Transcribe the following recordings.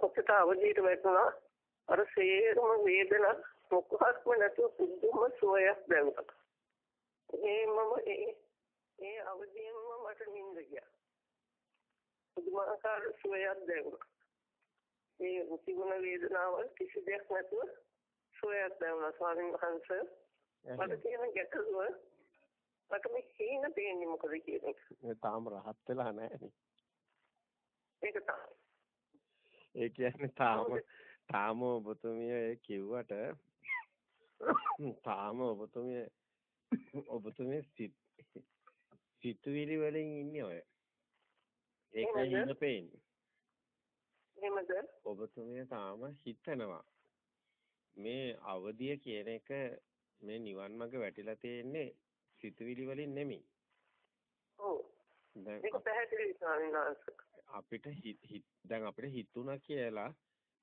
මොහොතට අවදියට වැටුණා. අර සේරම වේදනා මොකක්ම නැතුව පුදුම සුවයක් දැනුණා. ඒ මම ඒ ඒ අවදියෙන්ම මට නිින්ද ගියා. පුදුමාකාර සුවයක් දැනුණා. ඒ තිබුණ වේදනාවල් කිසි දෙයක් නැතුව සුවයක් දැනුණා ස්වාමීන් වහන්සේ. මට තියෙන ගැටලුව මට මේ හේන දෙන්නේ මොකද කියන එක. ඒ තාම රහත් වෙලා නැහැ ඒක තමයි. ඒ කියන්නේ තාම තාම ඔබතුමිය කිව්වට තාම ඔබතුමිය ඔබතුමිය සිතුවිලි වලින් ඉන්නේ ඔය. ඒකයි හිත පේන්නේ. එහෙමද? ඔබතුමිය තාම හිතනවා. මේ අවදිය කියන එක මේ නිවන් මඟ වැටිලා තියෙන්නේ සිතුවිලි වලින් නෙමෙයි. ඔව්. ඒක පැහැදිලි ස්වාමීන් වහන්සේ. අපිට දැන් අපිට හිතුණා කියලා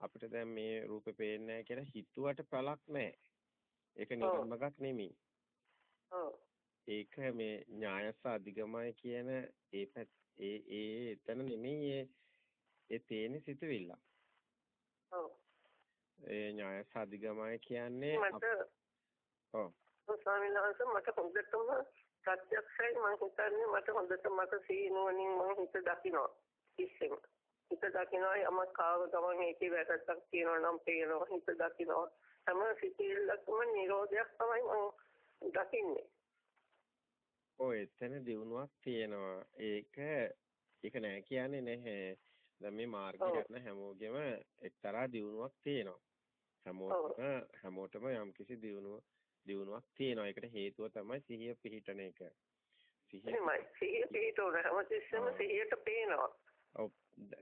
අපිට දැන් මේ රූපේ පේන්නේ නැහැ කියලා හිතුවට පළක් නැහැ. ඒක නිවන් මඟක් නෙමෙයි. ඔව්. ඒක මේ ඥායස අධිගමයි කියන ඒ ඒ ඒ එතන නෙමෙයි ඒ ඒ තේන සිතුවිල්ල. ඔව්. ඒ ඥායස අධිගමයි කියන්නේ මට ඔව්. ස්වාමීන් වහන්සේ මට හොඳටම ප්‍රත්‍යක්ෂයි මම හිතන්නේ මට හොඳට මට සීනුවණින් මම හිත දකිනවා. ඉස්සෙම. හිත දකිනවා යමක් කාව ගමන් ඒකේ වැරද්දක් තියෙනවා නම් පේනවා හිත දකිනවා. හැම සිතිල්ලක්ම නිරෝධයක් තමයි මම දකින්නේ. ඔය එතන දිනුවක් තියෙනවා. ඒක ඒක නෑ කියන්නේ නැහැ. දැන් මේ මාර්ගය යන හැමෝගෙම එක්තරා දිනුවක් තියෙනවා. හැමෝටම හැමෝටම යම්කිසි දිනුවක් දිනුවක් තියෙනවා. ඒකට හේතුව තමයි සිහිය පිහිටන එක. සිහිය පිහිටවන හැමතිස්සෙම සිහියට පේනවා. ඔව්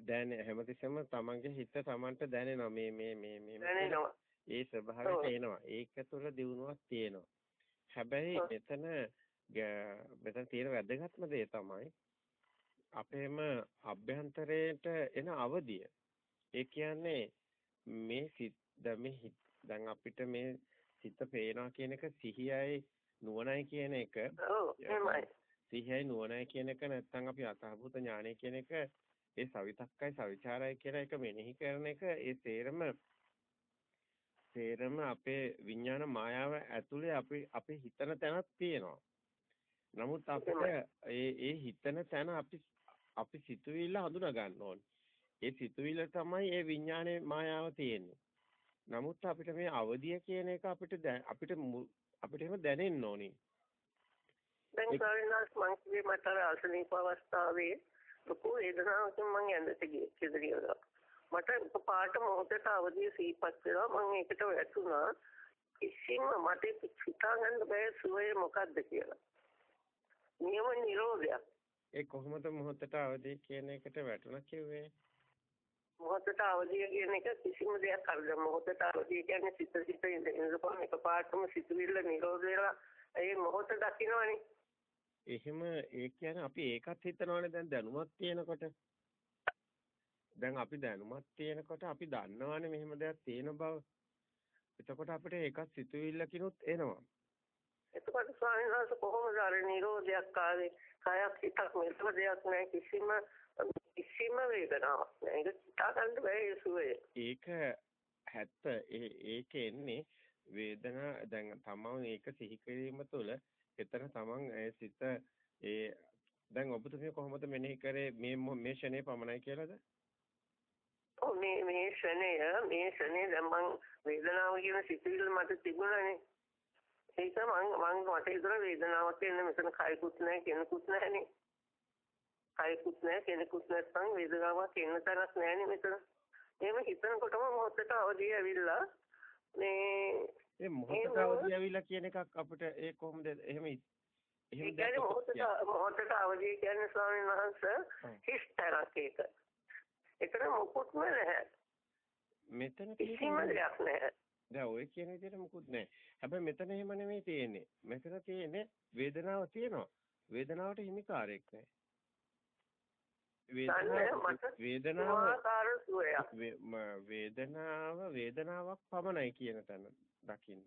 දැන් හැමතිස්සෙම තමන්ගේ හිත තමන්ට දැනෙනවා මේ මේ මේ මේ දැනෙනවා. ඒ ස්වභාවයට එනවා. ඒක තුළ දිනුවක් තියෙනවා. හැබැයි මෙතන මෙතන තියෙන වැදගත්ම දේ තමයි අපේම අභ්‍යන්තරයට එන අවදිය. ඒ කියන්නේ මේ සිත් දැන් අපිට මේ සිත පේනවා කියන එක සිහියයි නුවණයි කියන එක සිහියයි නුවණයි කියන එක නැත්නම් අපි අතහබුත ඥානය කියන එක ඒ සවිතක්කයි සවිචාරයි කියලා එක මෙනෙහි කරන එක ඒ තේරම තේරම අපේ විඥාන මායාව ඇතුලේ අපි අපි හිතන තැනක් තියෙනවා නමුත් අපිට ඒ ඒ හිතන තැන අපි අපි සිතුවිල්ල හඳුනා ගන්න ඕනේ. ඒ සිතුවිල්ල තමයි ඒ විඥානයේ මායාව තියෙන්නේ. නමුත් අපිට මේ අවදිය කියන එක අපිට අපිට අපිට එහෙම දැනෙන්න ඕනේ. දැන් සාරිනාස් මං කිව්වේ මට අසනීප අවස්ථාවේ ලොකු වේදනාවකින් මං ඇඳට ගියේ කෙදරියලා. මට පාට මොහොතට අවදිය සීපත් වෙලා මං ඒකට වැටුණා. කිසිම මට හිතා ගන්න බෑ සුවය මොකද්ද කියලා. නියම නිරෝධයක්. ඒ කොහොමද මොහොතට අවදි කියන එකට වැටුණා කිව්වේ? මොහොතට අවදිය කියන එක කිසිම දෙයක් අරද මොහොතට අවදිය කියන්නේ සිත සිත ඉඳපුවම එකපාරටම සිතුවිල්ල නිරෝධ වෙලා ඒ මොහොත දකින්නවනේ එහෙම ඒ කියන්නේ අපි ඒකත් හිතනවනේ දැන් දැනුමක් තියෙනකොට. දැන් අපි දැනුමක් තියෙනකොට අපි දන්නවනේ මෙහෙම දෙයක් තියෙන බව. එතකොට අපිට ඒකත් සිතුවිල්ලකිනුත් එනවා. එතකොට ස්වාමීන් වහන්සේ කොහොමද අර නිරෝධයක් ආවේ? කයක් හිතක් මෙතන දෙයක් නැහැ. කිසිම කිසිම වේදනාවක් නෑ. ඒක හිතා ගන්න බෑ ඒ සුවය. ඒක හැත්ත. ඒ ඒක එන්නේ වේදනා. දැන් තමන් ඒක සිහි කිරීම තුළ එතන තමන් ඒ සිත ඒ දැන් ඔබතුමිය කොහොමද මෙනෙහි කරේ මේ මේ ෂනේ පමණයි කියලාද? ඔව් මේ මේ ෂනේ මේ ෂනේ දැන් මං වේදනාව කියන සිතුවිල්ල මට තිබුණානේ. ඒක මං මං මට ඉතර වේදනාවක් කියන්නේ මෙතන කයකුත් නැහැ කෙනෙකුත් නැහැනේ. කයකුත් නැහැ කෙනෙකුත් නැත්නම් වේදනාවක් එන්න තරක් නැහැනේ මෙතන. එහෙම හිතනකොටම මොහොතට අවදිය ඇවිල්ලා මේ මොහොතට අවදිය ඇවිල්ලා කියන එකක් අපිට ඒ කොහොමද එහෙම එහෙම දැන් මොහොතට මොහොතට අවදිය කියන්නේ ස්වාමීන් වහන්සේ හිස්තරක් ඒක. ඒතර මොකුත්ම නැහැ. මෙතන කිසිම දෙයක් නැහැ. දැන් ඔය කියන විදිහට මොකුත් නැහැ. හැබැයි මෙතන එහෙම නෙමෙයි තියෙන්නේ. මෙතන තියෙන්නේ වේදනාව තියෙනවා. වේදනාවට හිමිකාරයක් නැහැ. වේදනාව වේදනාව වේදනාවක් පමණයි කියන තැන දකින්න.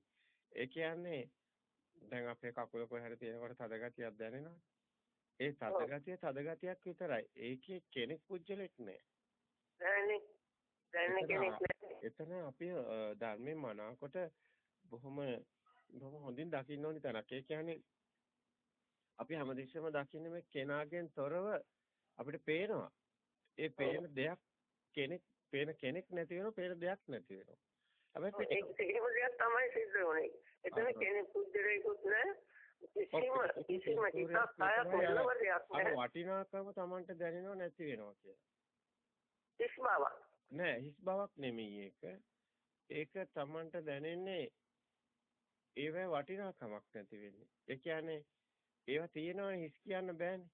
ඒ කියන්නේ දැන් අපේ කකුල කොහේ හරි තියෙනකොට තද ගතියක් දැනෙනවා. ඒ තද ගතිය තද ගතියක් විතරයි. ඒකේ කෙනෙක් පුජ්‍යලෙක් නෑ. දැනෙන කෙනෙක් නැහැ. එතන අපි ධර්මයේ මනාකොට බොහොම බොහොම හොඳින් දකින්න ඕනි තැනක්. ඒ කියන්නේ අපි හැමදෙස්සම දකින්නේ මේ කෙනාගෙන් තොරව අපිට පේනවා. ඒ පේන දෙයක් කෙනෙක් පේන කෙනෙක් නැති වෙනවා, පේන දෙයක් නැති වෙනවා. හැබැයි ඒක දෙයක් තමයි සිද්ධ වෙන්නේ. එතන කෙනෙක් පුද්ගලයෙකුත් නැහැ. කිසිම කිසිම හිතක් කායක් මොනවද දෙයක් නැහැ. වටිනාකම Tamanට දැනෙනව නැති වෙනවා කියලා. කිස් බවක්. නෑ හිස් බවක් නෙමෙයි ඒක. ඒක Tamanට දැනෙන්නේ ඒවැ වටිනාකමක් නැති වෙන්නේ. ඒ කියන්නේ ඒවා තියෙනවනේ හිස් කියන්න බෑනේ.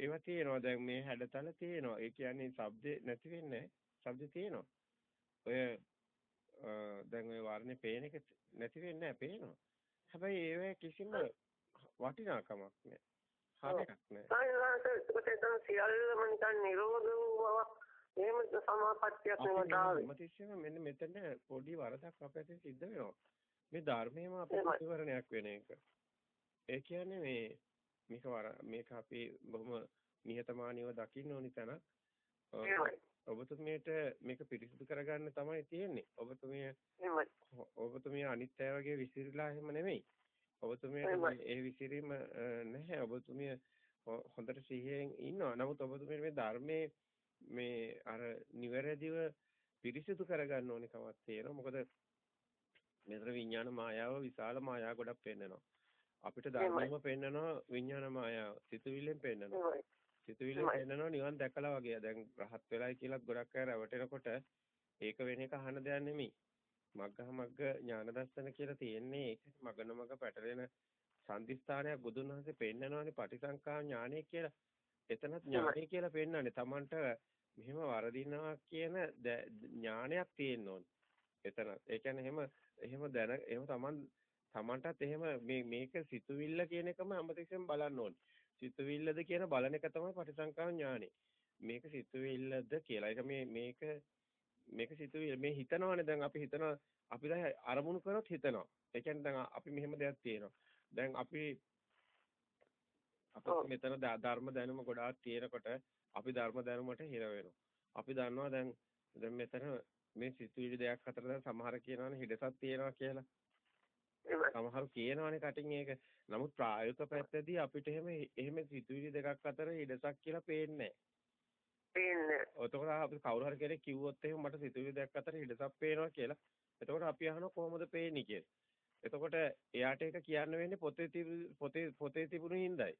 ඒවා තියෙනවා දැන් මේ හැඩතල තියෙනවා. ඒ කියන්නේ ශබ්ද නැති වෙන්නේ ශබ්ද තියෙනවා. ඔය දැන් ඔය වර්ණේ පේන එක නැති වෙන්නේ නැහැ පේනවා. හැබැයි ඒවැ කිසිම වටිනාකමක් නැහැ. හරයක් නැහැ. සායනාට සියල්ලම නිකන් නිරෝධ වූ බවක් එහෙම සමාපත්තියක් නෙමෙයි ආවේ. මතිස්සෙම මෙන්න මෙතන පොඩි වරදක් අපිට සිද්ධ වෙනවා. මේ ධර්මයේම අපේ ප්‍රතිවරණයක් වෙන එක. ඒ කියන්නේ මේ මේක මේක අපි බොහොම නිහතමානීව දකින්න ඕනි තැන. ඔබතුමියට මේක පිරිසිදු කරගන්න තමයි තියෙන්නේ. ඔබතුමිය ඔබතුමිය අනිත් අය වගේ විසිරීලා එහෙම නෙමෙයි. ඔබතුමියට ඒ විසිරීම නැහැ. ඔබතුමිය හොඳට සිහියෙන් ඉන්නවා. නමුත් ඔබතුමියට මේ ධර්මයේ මේ අර නිවැරදිව පිරිසිදු කරගන්න ඕනේ කමක් තියෙනවා. මොකද මෙතන විඥාන මායාව විශාල මායාව ගොඩක් පෙන්නනවා. අපිට ධර්මයම පෙන්නනවා විඥාන මායාව. සිතුවිල්ලෙන් පෙන්නනවා. සිතුවිල්ලෙන් පෙන්නනවා නිවන් දැකලා වගේ. දැන් රහත් වෙලයි කියලාත් ගොඩක් අය රැවටෙනකොට ඒක වෙන එක අහන දෙයක් නෙමෙයි. මග්ගහ මග්ග ඥාන දර්ශන කියලා තියෙන්නේ ඒක මගන මග පැටලෙන සම්දිස්ථානයක් බුදුන් වහන්සේ පෙන්නනවානේ පටිසංකා ඥානය කියලා. එතනත් ඥානය කියලා පෙන්නන්නේ. Tamanට මෙහෙම වරදිනවා කියන ඥානයක් තියෙන්න ඕනේ. එතන. ඒ කියන්නේ එහෙම එහෙම දැන එහෙම Taman Tamanටත් එහෙම මේ මේක සිතුවිල්ල කියන එකම හැමතිස්සෙම බලන්න ඕනේ. සිතුවිල්ලද කියන බලන එක තමයි පටිසංකා ඥානෙ. මේක සිතුවිල්ලද කියලා. ඒක මේ මේක මේක සිතුවිල්ල මේ හිතනවානේ දැන් අපි හිතනවා අපි දැන් අරමුණු කරොත් හිතනවා. ඒ කියන්නේ දැන් අපි මෙහෙම දෙයක් තියෙනවා. දැන් අපි අපිට මෙතන ධර්ම දැනුම ගොඩාක් තියෙනකොට අපි ධර්ම දැනුමට හිර වෙනවා. අපි දන්නවා දැන් දැන් මෙතන මේ සිතුවිලි දෙයක් අතර දැන් සමහර කියනවානේ හිඩසක් තියෙනවා කියලා. සමහරු කියනවානේ කටින් ඒක. නමුත් ප්‍රායෝගික පැත්තදී අපිට එහෙම එහෙම සිතුවිලි දෙකක් අතර හිඩසක් කියලා පේන්නේ පේන්නේ. එතකොට අපි කවුරු හරි කෙනෙක් කිව්වොත් එහෙම මට සිතුවිලි දෙකක් අතර හිඩසක් පේනවා කියලා. එතකොට අපි අහනවා කොහොමද පේන්නේ කියලා. එතකොට එයාට ඒක කියන්න වෙන්නේ පොතේ පොතේ පොතේ තිබුණු හිඳයි.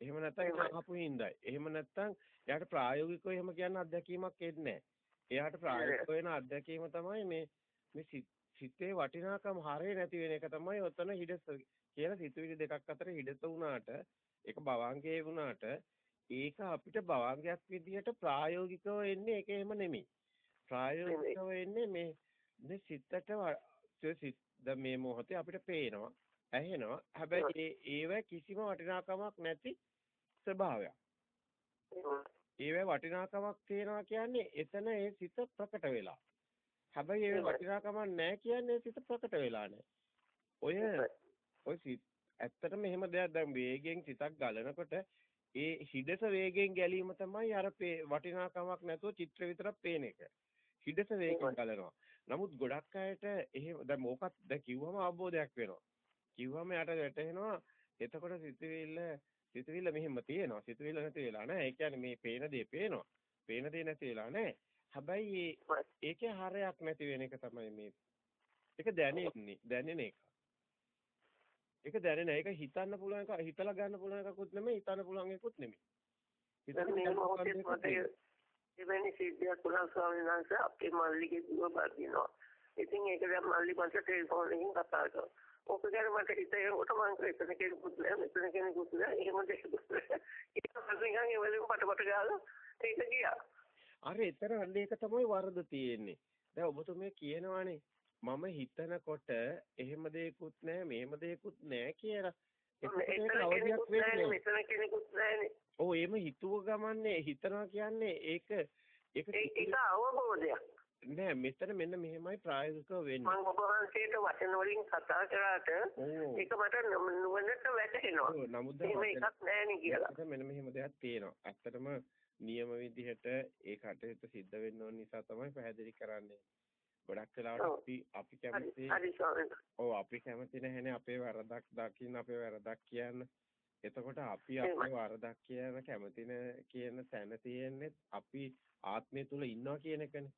එහෙම නැත්නම් අහපු හිඳයි. එහෙම නැත්නම් එයාට ප්‍රායෝගිකව එහෙම කියන්න අත්දැකීමක් එන්නේ එයාට ප්‍රායෝගික වෙන අත්දැකීම තමයි මේ මේ සිතේ වටිනාකම හරේ නැති වෙන එක තමයි ඔතන හිඩස කියලා සිතුවිලි දෙකක් අතර හිඩස වුණාට ඒක භවංගයේ වුණාට ඒක අපිට භවංගයක් විදිහට ප්‍රායෝගිකව එන්නේ ඒක එහෙම නෙමෙයි. ප්‍රායෝගිකව එන්නේ මේ මේ සිතට දැන් මේ මොහොතේ අපිට පේනවා ඇහෙනවා. හැබැයි ඒ ඒව කිසිම වටිනාකමක් නැති ස්වභාවයක්. ඒව වටිනාකමක් තියෙනවා කියන්නේ එතන ඒ සිත ප්‍රකට වෙලා හැබැයි ඒ වටිනාකමක් නැහැ කියන්නේ සිත ප්‍රකට වෙලා නැහැ ඔය ඔය සිත ඇත්තටම එහෙම දෙයක් දැන් වේගෙන් සිතක් ගලනකොට ඒ හිඩස වේගෙන් ගැලීම තමයි අර වටිනාකමක් නැතුව චිත්‍ර විතරක් පේන එක හිඩස වේගෙන් ගලනවා නමුත් ගොඩක් අයට එහෙම දැන් මොකක්ද දැන් කිව්වම අවබෝධයක් වෙනවා. කිව්වම යට වැටෙනවා. එතකොට සිතුවිල්ල සිතුවිල්ල මෙහෙම තියෙනවා. සිතුවිල්ල නැති වෙලා නෑ. ඒ කියන්නේ මේ පේන දේ පේනවා. පේන දේ නැති වෙලා නෑ. හැබැයි ඒකේ හරයක් නැති වෙන එක තමයි මේ. ඒක දැනෙන්නේ. දැනෙන එක. ඒක දැනෙන එක හිතන්න පුළුවන් එක හිතලා ගන්න පුළුවන් එකකුත් නෙමෙයි හිතන්න පුළුවන් එකකුත් නෙමෙයි. හිතන්න එවැනි සිද්ධියක් වුණා ස්වාමීන් වහන්සේ අපේ මල්ලිගේ දුව බදිනවා. ඉතින් ඒක දැන් මල්ලි මට ටෙලිෆෝන් එකකින් කතා කරා. ඕක ගැන මට හිතේකට මං එතන කෙනෙකුත් නෑ මෙතන කෙනෙකුත් නෑ එහෙම දෙයක්. ඒක මල්ලිගෙන් ඒ වෙලෙම පටපට ගාලා ඒක ගියා. අර එතන අන්න ඒක තමයි වරද තියෙන්නේ. දැන් ඔබතුමිය කියනවානේ මම හිතනකොට එහෙම දෙයක්වත් නෑ මෙහෙම දෙයක්වත් නෑ කියලා. මෙතන කෙනෙකුත් නෑනේ. ඔව් එහෙම හිතුව ගමන්නේ හිතනවා කියන්නේ ඒක ඒක ඒක අවබෝධයක්. නෑ මෙතන මෙන්න මෙහෙමයි ප්‍රායෝගිකව වෙන්නේ. මම ඔබ වහන්සේට වචන වලින් කතා කරාට. ඒක මට නුවණට වැටහෙනවා. නමුත් දැන් එකක් නෑනේ කියලා. මෙන්න මෙහෙම දෙයක් තියෙනවා. ඇත්තටම නියම විදිහට ඒ කටයුතු සිද්ධ වෙන්න ඕන නිසා තමයි පැහැදිලි කරන්නේ. ගොඩක් වෙලාවට. අපි අපි කැමති. ඔව් අපි කැමති නැහැනේ අපේ වරදක් දකින්න අපේ වරදක් කියන්න. එතකොට අපි. අපේ වරදක් කියන කැමති කියන තැන තියෙන්නේ අපි ආත්මය තුල ඉන්නවා කියන එකනේ.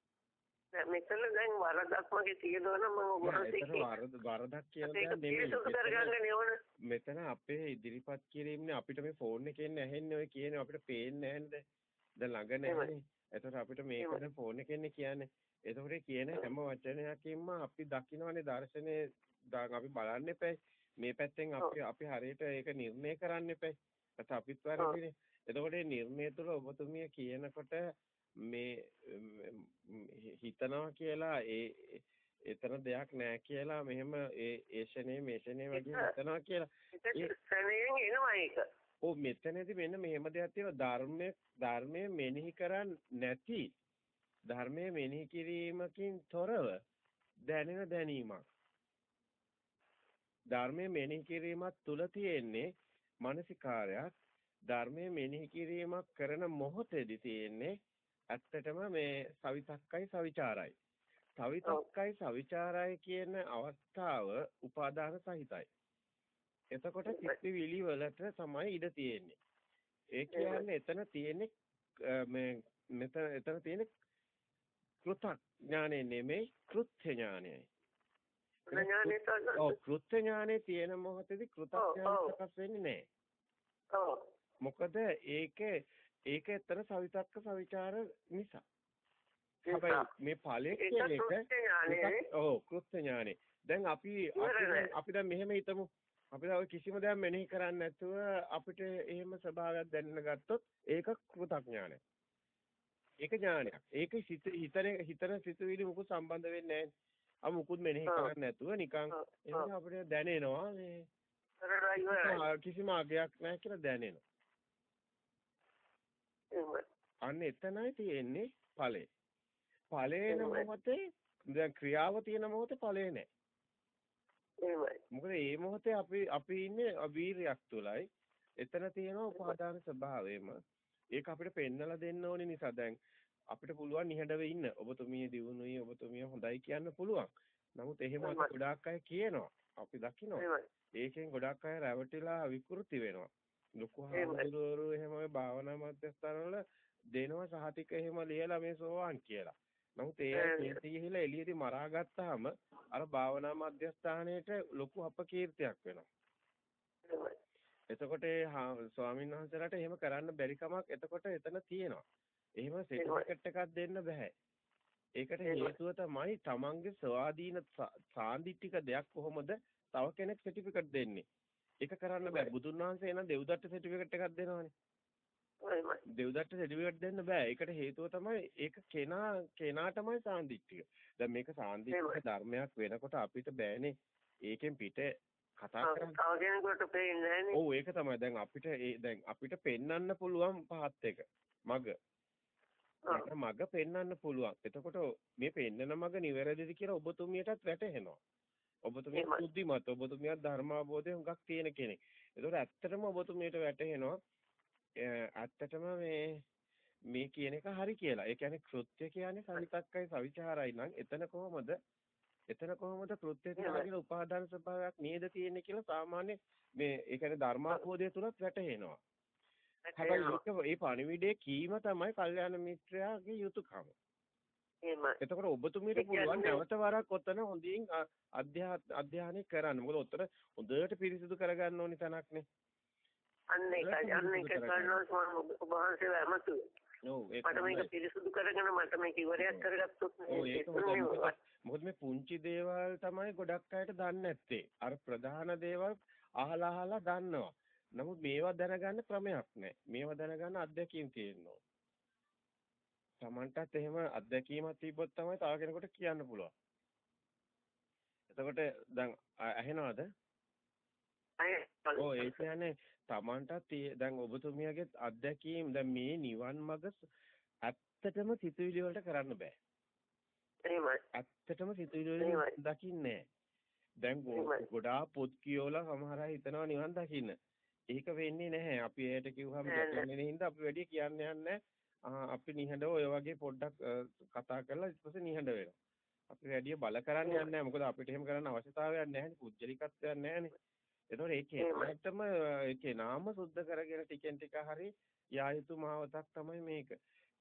මෙතන දැන් වරදක් මගේ තියෙනවා නම් මම ඔබ වරද වරදක් දෙයක් නෙමෙයි. මෙතන- අපේ ඉදිරිපත් කිරීමනේ අපිට මේ ෆෝන් එකෙන් ඇහෙන්නේ ඔය කියන්නේ අපිට පේන්නේ නැහැනේ දැන් ළඟ නැහැනේ. එතකොට අපිට මේක දැන් ෆෝන් එකෙන්නේ කියන්නේ. එතකොට ඒ කියන හැම වචනයකින්ම අපි දකින්නවනේ දර්ශනේ දැන් අපි බලන්න එපැයි. මේ පැත්තෙන් අපි අපි හරියට ඒක නිර්ණය කරන්න එපැයි. ඒත් අපිත් වැරදිනේ. එතකොට මේ නිර්ණය තුළ ඔබතුමිය කියනකොට මේ හිතනවා කියලා ඒ එතන දෙයක් නැහැ කියලා මෙහෙම ඒ ඒෂනේ මේෂනේ වගේ හිතනවා කියලා. ඒක සැනයෙන් එනවා ඒක. ඔව් මෙතනදී මෙන්න මෙහෙම දෙයක් තියෙනවා. ධර්මයේ ධර්මයේ මෙනෙහි කරන්නේ නැති ධර්මයේ මෙනෙහි කිරීමකින් තොරව දැනෙන දැනීමක්. ධර්මයේ මෙනෙහි කිරීමත් තුල තියෙන්නේ මානසිකාරයක්. ධර්මයේ මෙනෙහි කිරීමක් කරන මොහොතේදී තියෙන්නේ ඇත්තටම මේ සවිතක්කයි සවිචාරයි. සවිතක්කයි සවිචාරයි කියන අවස්ථාව උපාදාන සහිතයි එතකොට සිත්විලි වලට තමයි ඉඩ තියෙන්නේ. ඒ කියන්නේ එතන තියෙන්නේ මේ මෙතන එතන තියෙන්නේ කෘතක් ඥානෙ නෙමෙයි කෘත්‍ය ඥානයයි. ඥානෙ තමයි. ඔව් කෘත්‍ය ඥානෙ තියෙන මොහොතේදී කෘතඥාන සකස් වෙන්නේ නැහැ. ඔව්. මොකද ඒක ඒක එතන සවිතක්ක සවිචාර නිසා. හැබැයි මේ ඵලයේ කියන එක ඔව් කෘත්‍ය ඥානෙ. දැන් අපි අපි දැන් මෙහෙම හිතමු අපි දැන් කිසිම දෙයක් මෙනෙහි කරන්නේ නැතුව අපිට එහෙම ස්වභාවයක් දැනෙන්න ගත්තොත් ඒක කෘතඥානය. ඒක ඥානයක්. ඒක හිතන හිතන සිතුවිලි මුකුත් සම්බන්ධ වෙන්නේ නැහැ. අපි මුකුත් මෙනෙහි කරන්නේ නැතුව නිකන් එහෙනම් අපිට දැනෙනවා මේ කිසිම අගයක් නැහැ කියලා දැනෙනවා. අන්න එතනයි තියෙන්නේ ඵලය. ඵලේන මොහොතේ දැන් ක්‍රියාව තියෙන මොහොතේ ඵලේ නැහැ. එහෙමයි. මොකද මේ මොහොතේ අපි අපි ඉන්නේ වීරියක් තුලයි. එතන තියෙන උපාදාන ස්වභාවයම ඒක අපිට පෙන්නලා දෙන්න ඕනේ නිසා දැන් අපිට පුළුවන් නිහඬව ඉන්න. ඔබතුමිය දිනුනුයි ඔබතුමිය හොඳයි කියන්න පුළුවන්. නමුත් එහෙම ගොඩාක් අය කියනවා. අපි දකිනවා. ඒකෙන් ගොඩාක් අය රැවටිලා විකෘති වෙනවා. ලොකු හාමුදුරුවෝ එහෙම භාවනා මධ්‍යස්ථානවල දෙනවා සහතික එහෙම ලියලා මේ සෝවාන් කියලා. නමුත් ඒ කීර්තිය ගිහිලා එළියදී මරා ගත්තාම අර භාවනා මධ්‍යස්ථානයේට ලොකු අපකීර්තියක් වෙනවා. එතකොට ස්වාමීන් වහන්සේලාට එහෙම කරන්න බැරි කමක් එතකොට එතන තියෙනවා. එහෙම සර්ටිෆිකේට් එකක් දෙන්න බෑ. ඒකට හේතුව තමයි තමන්ගේ ස්වාධීන සාන්දිටික දෙයක් කොහොමද තව කෙනෙක් සර්ටිෆිකේට් දෙන්නේ. ඒක කරන්න බෑ. බුදුන් වහන්සේ එන දෙව්දත්ත සර්ටිෆිකේට් එකක් දෙනවනේ. දෙව්දත්ත සර්ටිෆිකේට් දෙන්න බෑ. ඒකට හේතුව තමයි ඒක කෙනා කෙනාටමයි සාන්දිටික. දැන් මේක සාන්දිටික ධර්මයක් වෙනකොට අපිට බෑනේ. ඒකෙන් පිට කතා කරන්න. ඔව් ඒක තමයි. දැන් අපිට ඒ දැන් අපිට පෙන්වන්න පුළුවන් පහත් එක. මග. ඒක මග පෙන්වන්න පුළුවන්. එතකොට මේ පෙන්නන මග නිවැරදිද කියලා ඔබතුමියටත් වැටහෙනවා. ඔබතුමිය බුද්ධිමත් ඔබතුමිය ධර්ම අවබෝධය හුඟක් තියෙන කෙනෙක්. ඒතකොට ඇත්තටම ඔබතුමියට වැටහෙනවා ඇත්තටම මේ මේ කියන එක හරි කියලා. ඒ කියන්නේ කෘත්‍ය කියන්නේ සවිතක්කයි සවිචාරයි නම් එතන කොහොමද එතන කොහොමද කෘත්‍ය කියන උපාදාන ස්වභාවයක් නේද තියෙන්නේ කියලා සාමාන්‍ය මේ ඒ කියන්නේ ධර්මාභෝධය තුලත් වැටහෙනවා. හැබැයි ඒක ඒ පණිවිඩයේ කීම තමයි කල්යාණ මිත්‍රයාගේ යුතුයකම. එහෙමයි. එතකොට ඔබතුමීට පුළුවන් නැවත වරක් ඔතන හොඳින් අධ්‍යයනය කරන්න. මොකද ඔතන හොඳට පිරිසිදු කරගන්න ඕනි තැනක්නේ. අන්න ඒකයි අන්න ඒක කරනවා ඔබ වහන්සේ වැමතු. ඒක මට මේක පිරිසුදු කරගෙන මට මේක ඉවරයක් කරගත්තොත් මොකද මේ පුංචි දේවල් තමයි ගොඩක් අයට දන්නේ නැත්තේ. අර ප්‍රධාන දේවල් අහලා අහලා දන්නවා. නමුත් මේවා දැනගන්න ක්‍රමයක් නැහැ. මේවා දැනගන්න අත්දැකීම් තියෙනවා. Tamanටත් එහෙම අත්දැකීමක් තිබ්බොත් තමයි තව කෙනෙකුට කියන්න පුළුවන්. එතකොට දැන් ඇහෙනවද? ඔව් ඒ කියන්නේ Tamanටත් දැන් ඔබතුමියගේ අත්දැකීම් දැන් මේ නිවන් මඟ ඇත්තටම සිතුවිලි වලට කරන්න බෑ. එහෙමයි. ඇත්තටම සිතුවිලි වලින්. දකින්නේ දැන්. ගොඩාක් පොත් කියවලා සමහර අය හිතනවා නිවන් දකින්න. ඒක වෙන්නේ නැහැ. අපි එයට කිව්වම නෑ, නෑ. ගැටෙන්නේ හින්දා අපි වැඩි කියන්න යන්නේ අපි නිහඬව ඔය වගේ පොඩ්ඩක් කතා කරලා ඊට පස්සේ නිහඬ වෙනවා. අපි වැඩි බල කරන්න යන්නේ නැහැ. මොකද අපිට එහෙම කරන්න අවශ්‍යතාවයක් නැහැ නේ. පුජ්‍යලිකත්වයක් නැහැ නේ. ඒතකොට ඒකේ. ඇත්තම ඒකේ නාම සුද්ධ කරගෙන ටිකෙන් ටික හරි යා යුතු මාවතක් තමයි මේක.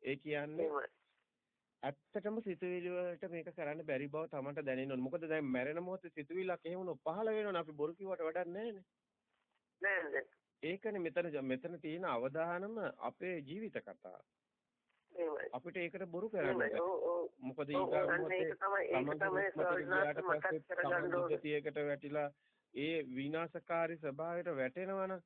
ඒ කියන්නේ. ඇත්තටම සිතුවිලි වලට මේක කරන්න බැරි බව තමන්ට දැනෙන්න ඕනේ. මොකද දැන් මැරෙන මොහොතේ සිතුවිල්ලක් එහෙම වුණොත් පහළ වෙනවනේ. අපි බොරු කිව්වට වැඩක් නැහැනේ. නෑ නෑ. ඒකනේ මෙතන මෙතන තියෙන අවධානම අපේ ජීවිත කතාව. අපිට ඒකට බොරු කරන්න. බෑ. මොකද ඊගා තමයි ස්වාමීනාත් මතක් කරගන්න ඕනේ. වැටිලා ඒ විනාශකාරී ස්වභාවයට වැටෙනවනම්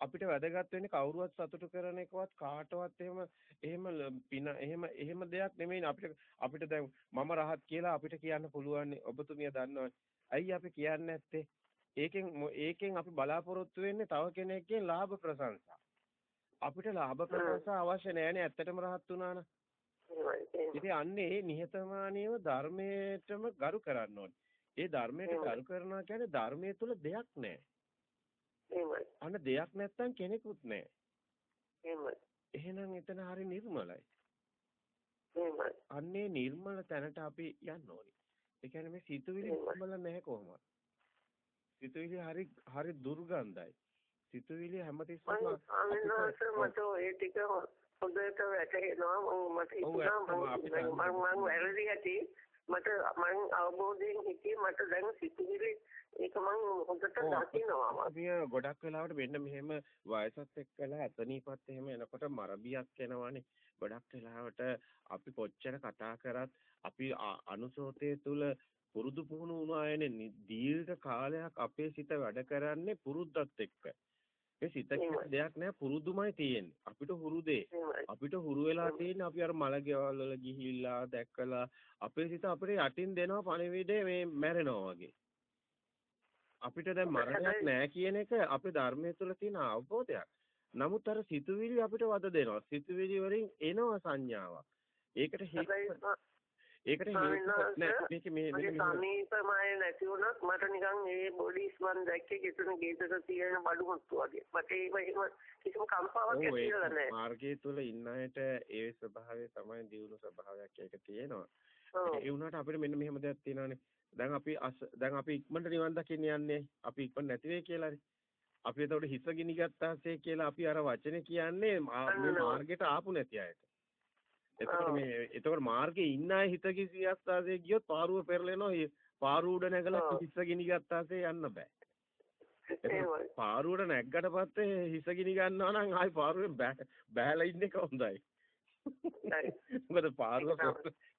අපිට වැදගත් වෙන්නේ කවුරුවත් සතුටු කරන එකවත් කාටවත් එහෙම එහෙම පින එහෙම එහෙම දෙයක් නෙමෙයි අපිට අපිට දැන් මම රහත් කියලා අපිට කියන්න පුළුවන් ඔබතුමිය දන්නවනේ. ඇයි අපි කියන්නේ නැත්තේ? ඒකෙන් ඒකෙන් අපි බලාපොරොත්තු වෙන්නේ තව කෙනෙක්ගෙන් ලාභ ප්‍රශංසා. අපිට ලාභ ප්‍රශංසා අවශ්‍ය නැහැනේ ඇත්තටම රහත් වුණා නම්. ඉතින් අන්නේ නිහතමානීව ධර්මයටම ගරු කරන්න ඕනේ. ඒ ධර්මයට. ගරු කරනවා කියන්නේ ධර්මයේ තුල දෙයක් නැහැ. එහෙමයි. අන්න දෙයක් නැත්තම් කෙනෙකුත් නැහැ. එහෙමයි. එහෙනම් එතන හරි නිර්මලයි. එහෙමයි. අන්නේ නිර්මල තැනට අපි යන්න ඕනේ. ඒ කියන්නේ මේ සිතුවිලි. නිර්මල නැහැ කොහොමද? සිතුවිලි හරි හරි දුර්ගන්ධයි. සිතුවිලි හැමතිස්සෙම මට ඒ ටික හොඳට වැටහෙනවා මට හිතුණා මම මම වැරදි ඇති මට මම අවබෝධයෙන් හිටියේ මට දැන් සිතුවිලි ඒක මම හොඳට දකිනවා මම. ගොඩක් වෙලාවට මෙන්න මෙහෙම වයසත් එක්කලා අතනීපත් එහෙම එනකොට මරබියක් එනවනේ. ගොඩක් වෙලාවට අපි කොච්චර කතා කරත් අපි අනුසෝතයේ තුල පුරුදු පුහුණු වුණු අයනේ නි- දීර්ඝ කාලයක් අපේ සිත වැඩ කරන්නේ පුරුද්දත් එක්ක. ඒ සිත දෙයක් නෑ පුරුදුමයි තියෙන්නේ. අපිට හුරු. අපිට හුරු වෙලා තියෙන්නේ අපි අර මල ගෙවල් වල ගිහිල්ලා දැක්කලා අපේ සිත අපිට යටින් දෙනවා පණිවිඩේ මේ මැරෙනවා වගේ. අපිට දැන් මරණයක් නෑ කියන එක අපේ ධර්මයේ තුල තියෙන අවබෝධයක්. නමුත් අර සිතුවිලි අපිට වද දෙනවා. සිතුවිලි වලින් එනවා සංඥාවක්. ඒකට හේතුව ඒකට මේක මේ මෙහෙම. සමීපමය නැති වුණත් මට නිකන් ඒ බොඩිස් මන් දැක්කේ කිසිම ගේතක තියෙන බඩු මුට්ටු වගේ. මට ඒව එහෙම කිසිම කම්පාවක් ඔව් ඇති ඒ වෙලා නැහැ. මාර්ගය තුල ඉන්න අයට ඒ ස්වභාවය තමයි දියුණු ස්වභාවයක් ඒක තියෙනවා. ඒ වුණාට අපිට මෙන්න මෙහෙම දෙයක් තියෙනවානේ. දැන් අපි දැන් අපි ඉක්මනට නිවන් දකින්න යන්නේ. අපි ඉක්මනට නැති වෙයි කියලානේ. අපි එතකොට හිස ගිනි ගත්තාසේ කියලා අපි අර වචනේ කියන්නේ මා- මේ මාර්ගයට ආපු නැති අයට. එතකොට. මේ එතකොට මාර්ගේ ඉන්න අය හිත කිසියස්තාසේ ගියොත් පාරුව පෙරලෙනවා. පාරුව උඩ නැගලා. හිස ගිනි ගත්තාසේ යන්න බෑ. පාරුවට නැග්ගට පස්සේ හිස ගිනි ගන්නවා නම් ආයි පාරුවෙන් බෑලා ඉන්න එක හොඳයි. මොකද පාරුව.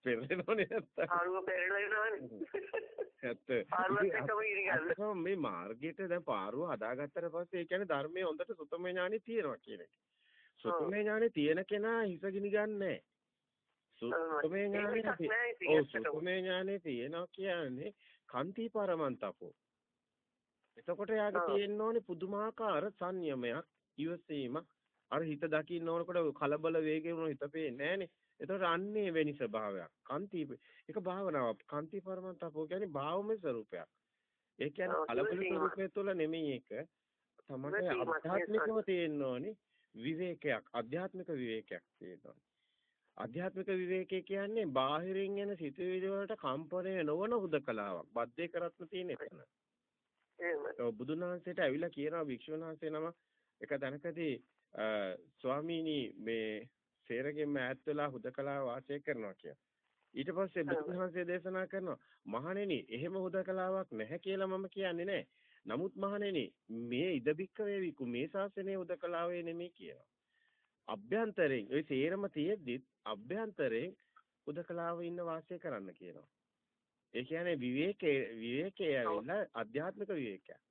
පෙරලෙනවනේ නැත්තම්. ආරුව පෙරලෙනවානේ. මේ මාර්ගයට දැන් පාරුව හදාගත්තට පස්සේ ඒ කියන්නේ ධර්මයේ හොඳට සුතමේ ඥානෙ තියෙනවා කියන එක. සුතමේ ඥානෙ තියෙන කෙනා හිස ගිනි ගන්නෑ. සුතමේ ඥානෙ ඔව්. සුතමේ ඥානෙ තියෙනවා කියන්නේ කන්ති පරමන්තපෝ. එතකොට යාගේ. තියෙන්න ඕනේ පුදුමාකාර සංයමයක්, ඉවසීමක්. අර හිත දකින්න ඕනකොට කලබල වේගෙ වුණ හිත පේන්නේ නෑනේ. එතකොට අන්නේ වෙනි ස්වභාවයක්. කන්ති ඒක භාවනාවක්. කන්ති පරමන්තපෝ කියන්නේ භාවමය ස්වરૂපයක්. ඒ කියන්නේ කලබල. ස්වરૂපය තුළ නෙමෙයි ඒක. තමයි අධ්‍යාත්මිකව තියෙන්න ඕනේ විවේකයක්. අධ්‍යාත්මික විවේකයක් තියෙන්න ඕනේ. අධ්‍යාත්මික විවේකය කියන්නේ බාහිරින් එන සිතුවිලි වලට කම්පණය නොවන හුදකලාවක්. බද්දේ කරත්ම තියෙන එතන. එහෙමයි. බුදුන් වහන්සේට ඇවිල්ලා කියනවා භික්ෂුන් වහන්සේ නම එක අ, ස්වාමීනි මේ සේරගෙන් ඈත් වෙලා හුදකලාව වාසය කරනවා කියලා. ඊට පස්සේ බුදුන් වහන්සේ දේශනා කරනවා මහණෙනි එහෙම හුදකලාවක් නැහැ කියලා මම කියන්නේ නැහැ. නමුත් මහණෙනි මේ ඉදබික්ක වේවිකු මේ ශාසනයේ හුදකලාවේ නෙමෙයි කියනවා. අභ්‍යන්තරයෙන් ওই සේරම තියෙද්දිත් අභ්‍යන්තරයෙන් හුදකලාව ඉන්න වාසය කරන්න කියනවා. ඒ කියන්නේ විවේකයේ විවේකයේ ඇවිල්ලා ආධ්‍යාත්මික විවේකයක්.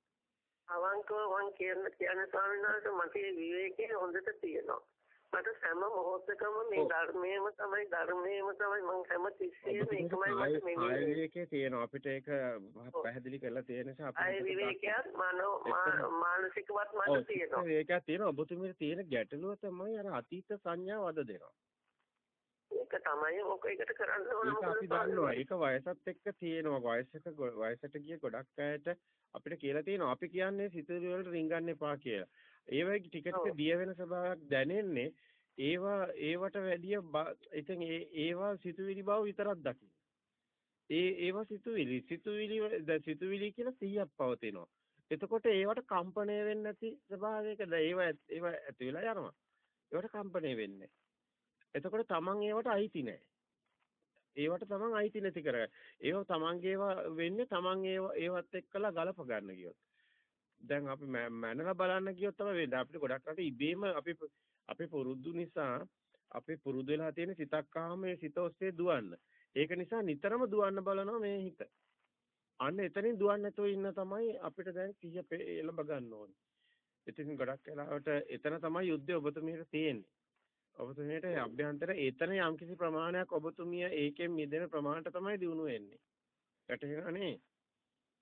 අවංකව මං කියන කියන ස්වාමීන් වහන්සේ මට මේ විවේකයේ හොඳට තියෙනවා. මට හැම මොහොතකම මේ. ධර්මයේම තමයි ධර්මයේම තමයි මං හැම තිස්සෙම ඒකමයි මට ආය මෙන්නේ. විවේකයේ තියෙනවා අපිට ඒක පැහැදිලි කරලා තියෙන නිසා ආය විවේකයක් මනෝ මානසිකවත් මට තියෙනවා. විවේකයක් තියෙනවා ඔබතුමීට තියෙන ගැටලුව තමයි අර අතීත සංඥා වද දෙනවා. ඒක තමයි මොක එකට කරන්න ඕන ඒක අපි දන්නවා. ඒක වයසත් එක්ක තියෙනවා. වයසක වයසට ගිය ගොඩක් අයට අපිට කියලා තියෙනවා. අපි කියන්නේ සිතුවිලි වලට රිංගන්න එපා කියලා. ඒ වගේ ටික ටික දිය වෙන ස්වභාවයක් දැනෙන්නේ ඒවා ඒවට වැඩිය ඉතින් ඒ ඒවා සිතුවිලි බව විතරක් දකින්න. ඒ ඒවා සිතුවිලි සිතුවිලි සිතුවිලි කියලා 100ක් පවතිනවා. එතකොට ඒවට කම්පණය වෙන්නේ නැති ස්වභාවයකද ඒවා ඒවා ඇති වෙලා යනවා. ඒවට කම්පණය වෙන්නේ. එතකොට තමන් ඒවට අයිති නැහැ. ඒවට තමන් අයිති නැති කර. ඒව තමන්ගේ වෙන්නේ තමන් ඒව ඒවත් එක්කලා ගලප ගන්න කියොත්. දැන් අපි මැනලා බලන්න කියොත් තමයි වෙන්නේ. අපිට ගොඩක් රට ඉබේම අපි අපි පුරුදු නිසා අපි පුරුදු වෙලා තියෙන සිතක් ආවම මේ සිත ඔස්සේ දුවන්න. ඒක නිසා නිතරම දුවන්න බලනවා මේ හිත. අන්න එතනින් දුවන්නේ නැතුව ඉන්න තමයි අපිට දැන් සිහිය එළඹ ගන්න ඕනේ. ඉතින් ගොඩක් වෙලාවට එතන තමයි යුද්ධය ඔබතුමියට තියෙන්නේ. ඔබතුමියට අභ්‍යන්තර එතන යම්කිසි ප්‍රමාණයක් ඔබතුමිය ඒකෙන් මිදෙන ප්‍රමාණයට තමයි දිනු වෙන්නේ. වැටහෙනවනේ?